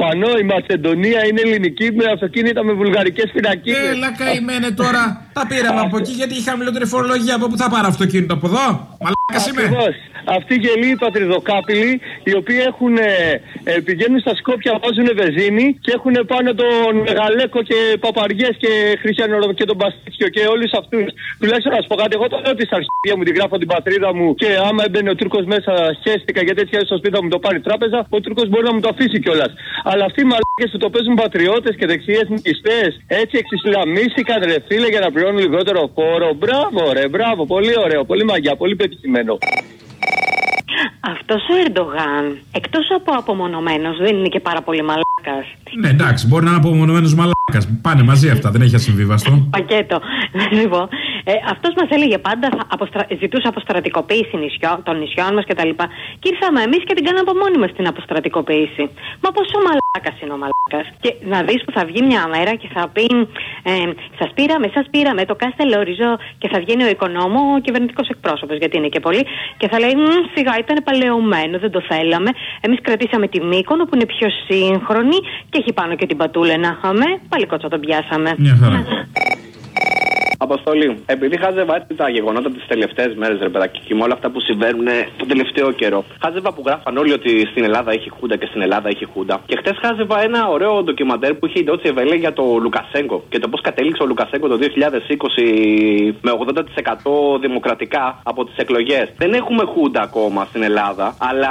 πανό η Μακεδονία είναι ελληνική με αυτοκίνητα με βουλγαρικές φυλακίε. Έλα καημένε τώρα. Τα πήραμε από εκεί γιατί είχε χαμηλότερη φορολογία. Από πού θα πάρω αυτοκίνητο από εδώ; Μαλάκας είμαι. Ακριβώς. Αυτοί οι γελοί πατριδοκάπηλοι, οι οποίοι έχουν, ε, ε, πηγαίνουν στα Σκόπια, βάζουν βεζίνη και έχουν πάνω τον Μεγαλέκο και Παπαριές και Χριστιανό και τον Μπαστίτσιο και όλους αυτούς. Τουλάχιστον να σου πω κάτι, εγώ το λέω τη αρχαία μου, την γράφω την πατρίδα μου και άμα έμπαινε ο Τούρκος μέσα, χαίστηκα γιατί έτσι στο σπίτι θα μου το πάρει η τράπεζα, ο Τούρκος μπορεί να μου το αφήσει κιόλας. Αλλά αυτοί οι μαλάκες που το παίζουν πατριώτες και δεξιές εθνικιστέ, έτσι εξισλαμίστηκαν ρε φίλε για να πληρώνουν λιγότερο φόρο. Μπράβο, ρε, μπράβο, πολύ ωραίο, πολύ μαγιά, πολύ πετυχημένο. Αυτός ο Ερντογάν, εκτός από απομονωμένος, δεν είναι και πάρα πολύ μαλάκας. Ναι, εντάξει, μπορεί να είναι απομονωμένος μαλάκας. Πάνε μαζί αυτά, δεν έχει ασυμβίβαστο. Πακέτο. Λοιπόν, ε, αυτός μας έλεγε πάντα, θα αποστρα... ζητούσε αποστρατικοποίηση νησιό, των νησιών μας κτλ. Και, και ήρθαμε εμείς και την κάναμε από μόνοι μας την αποστρατικοποίηση. Μα πόσο μαλάκας είναι ο μαλάκας. Και να δεις που θα βγει μια μέρα και θα πει, ε, σας πήραμε, σας πήραμε το κάστελ όριζο και θα βγαίνει ο οικονόμος, ο κυβερνητικός εκπρόσωπος, γιατί είναι και πολύ, και θα λέει, «Μμ, σιγά ήταν παλαιωμένο, δεν το θέλαμε. Εμείς κρατήσαμε τη Μύκονο που είναι πιο σύγχρονη και έχει πάνω και την Πατούλα να είχαμε. Πάλι κότσα τον πιάσαμε. Μια χαρά. Αποστολή. Επειδή χάζευα έτσι τα γεγονότα τις τελευταίες μέρες, ρε παιδάκι, και με όλα αυτά που συμβαίνουν τον τελευταίο καιρό. Χάζευα που γράφαν όλοι ότι στην Ελλάδα έχει χούντα και στην Ελλάδα έχει χούντα. Και χτες χάζευα ένα ωραίο ντοκιμαντέρ που είχε η Ντότσι Εβελέ για το Λουκασέγκο και το πώς κατέληξε ο Λουκασέγκο το 2020 με 80% δημοκρατικά από τις εκλογές. Δεν έχουμε χούντα ακόμα στην Ελλάδα, αλλά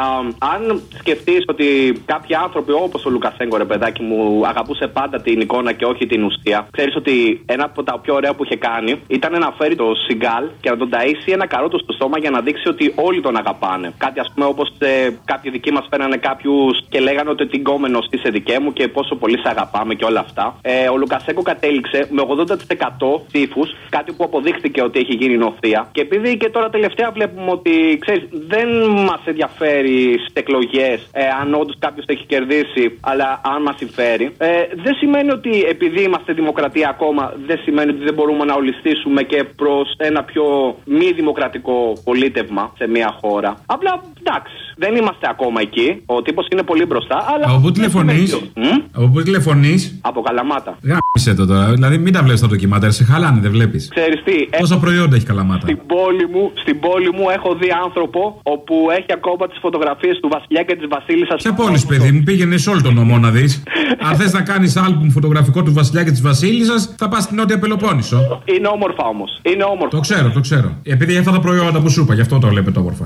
αν σκεφτείς ότι κάποιοι άνθρωποι όπως ο Λουκασέγκο, ρε παιδάκι μου, αγαπούσε πάντα την εικόνα και όχι την ουσία, ξέρεις ότι ένα από τα πιο ωραία που είχε κάνει ήταν να φέρει το Σιγκάλ και να τον ταΐσει ένα καρότο στο στόμα για να δείξει ότι όλοι τον αγαπάνε. Κάτι ας πούμε όπως ε, κάποιοι δικοί μας φέρανε κάποιους και λέγανε ότι την κόμενο είσαι δικέ μου και πόσο πολύ σε αγαπάμε και όλα αυτά. Ε, ο Λουκασέκο κατέληξε με 80% ψήφους, κάτι που αποδείχθηκε ότι έχει γίνει νοθεία. Και επειδή και τώρα τελευταία βλέπουμε ότι ξέρεις, δεν μας ενδιαφέρει στις εκλογές ε, αν όντως κάποιος έχει κερδίσει, αλλά αν μας συμφέρει, ε, δεν σημαίνει ότι επειδή είμαστε δημοκρατία ακόμα, δεν σημαίνει ότι δεν μπορούμε να ολιστήσουμε και προς ένα πιο μη δημοκρατικό πολίτευμα σε μια χώρα. Απλά εντάξει, δεν είμαστε ακόμα εκεί. Ο τύπος είναι πολύ μπροστά, αλλά. Από πού τηλεφωνείς; Από πού τηλεφωνείς; Από Καλαμάτα. Γάμισε το τώρα. Δηλαδή μην τα βλέπεις τα ντοκιμαντέρ, σε χαλάνε, δεν βλέπεις. Ξέρεις τι, ε, Πόσα προϊόντα έχει καλαμάτα; στην πόλη, μου, στην πόλη μου έχω δει άνθρωπο όπου έχει ακόμα τις φωτογραφίες του Βασιλιά και της Βασίλισσας. Ποια πόλη, παιδί μου, πήγαινες σε όλο τον νομό να δεις. Αν θες να κάνεις άλμπουμ φωτογραφικό του Βασιλιά και της Βασίλισσας, θα πας στην Νότια Πελοπόννησο. Είναι όμορφα όμως. Είναι όμορφα. Το ξέρω, το ξέρω. Επειδή αυτά τα προϊόντα που σου είπα, γι' αυτό το βλέπετε όμορφα.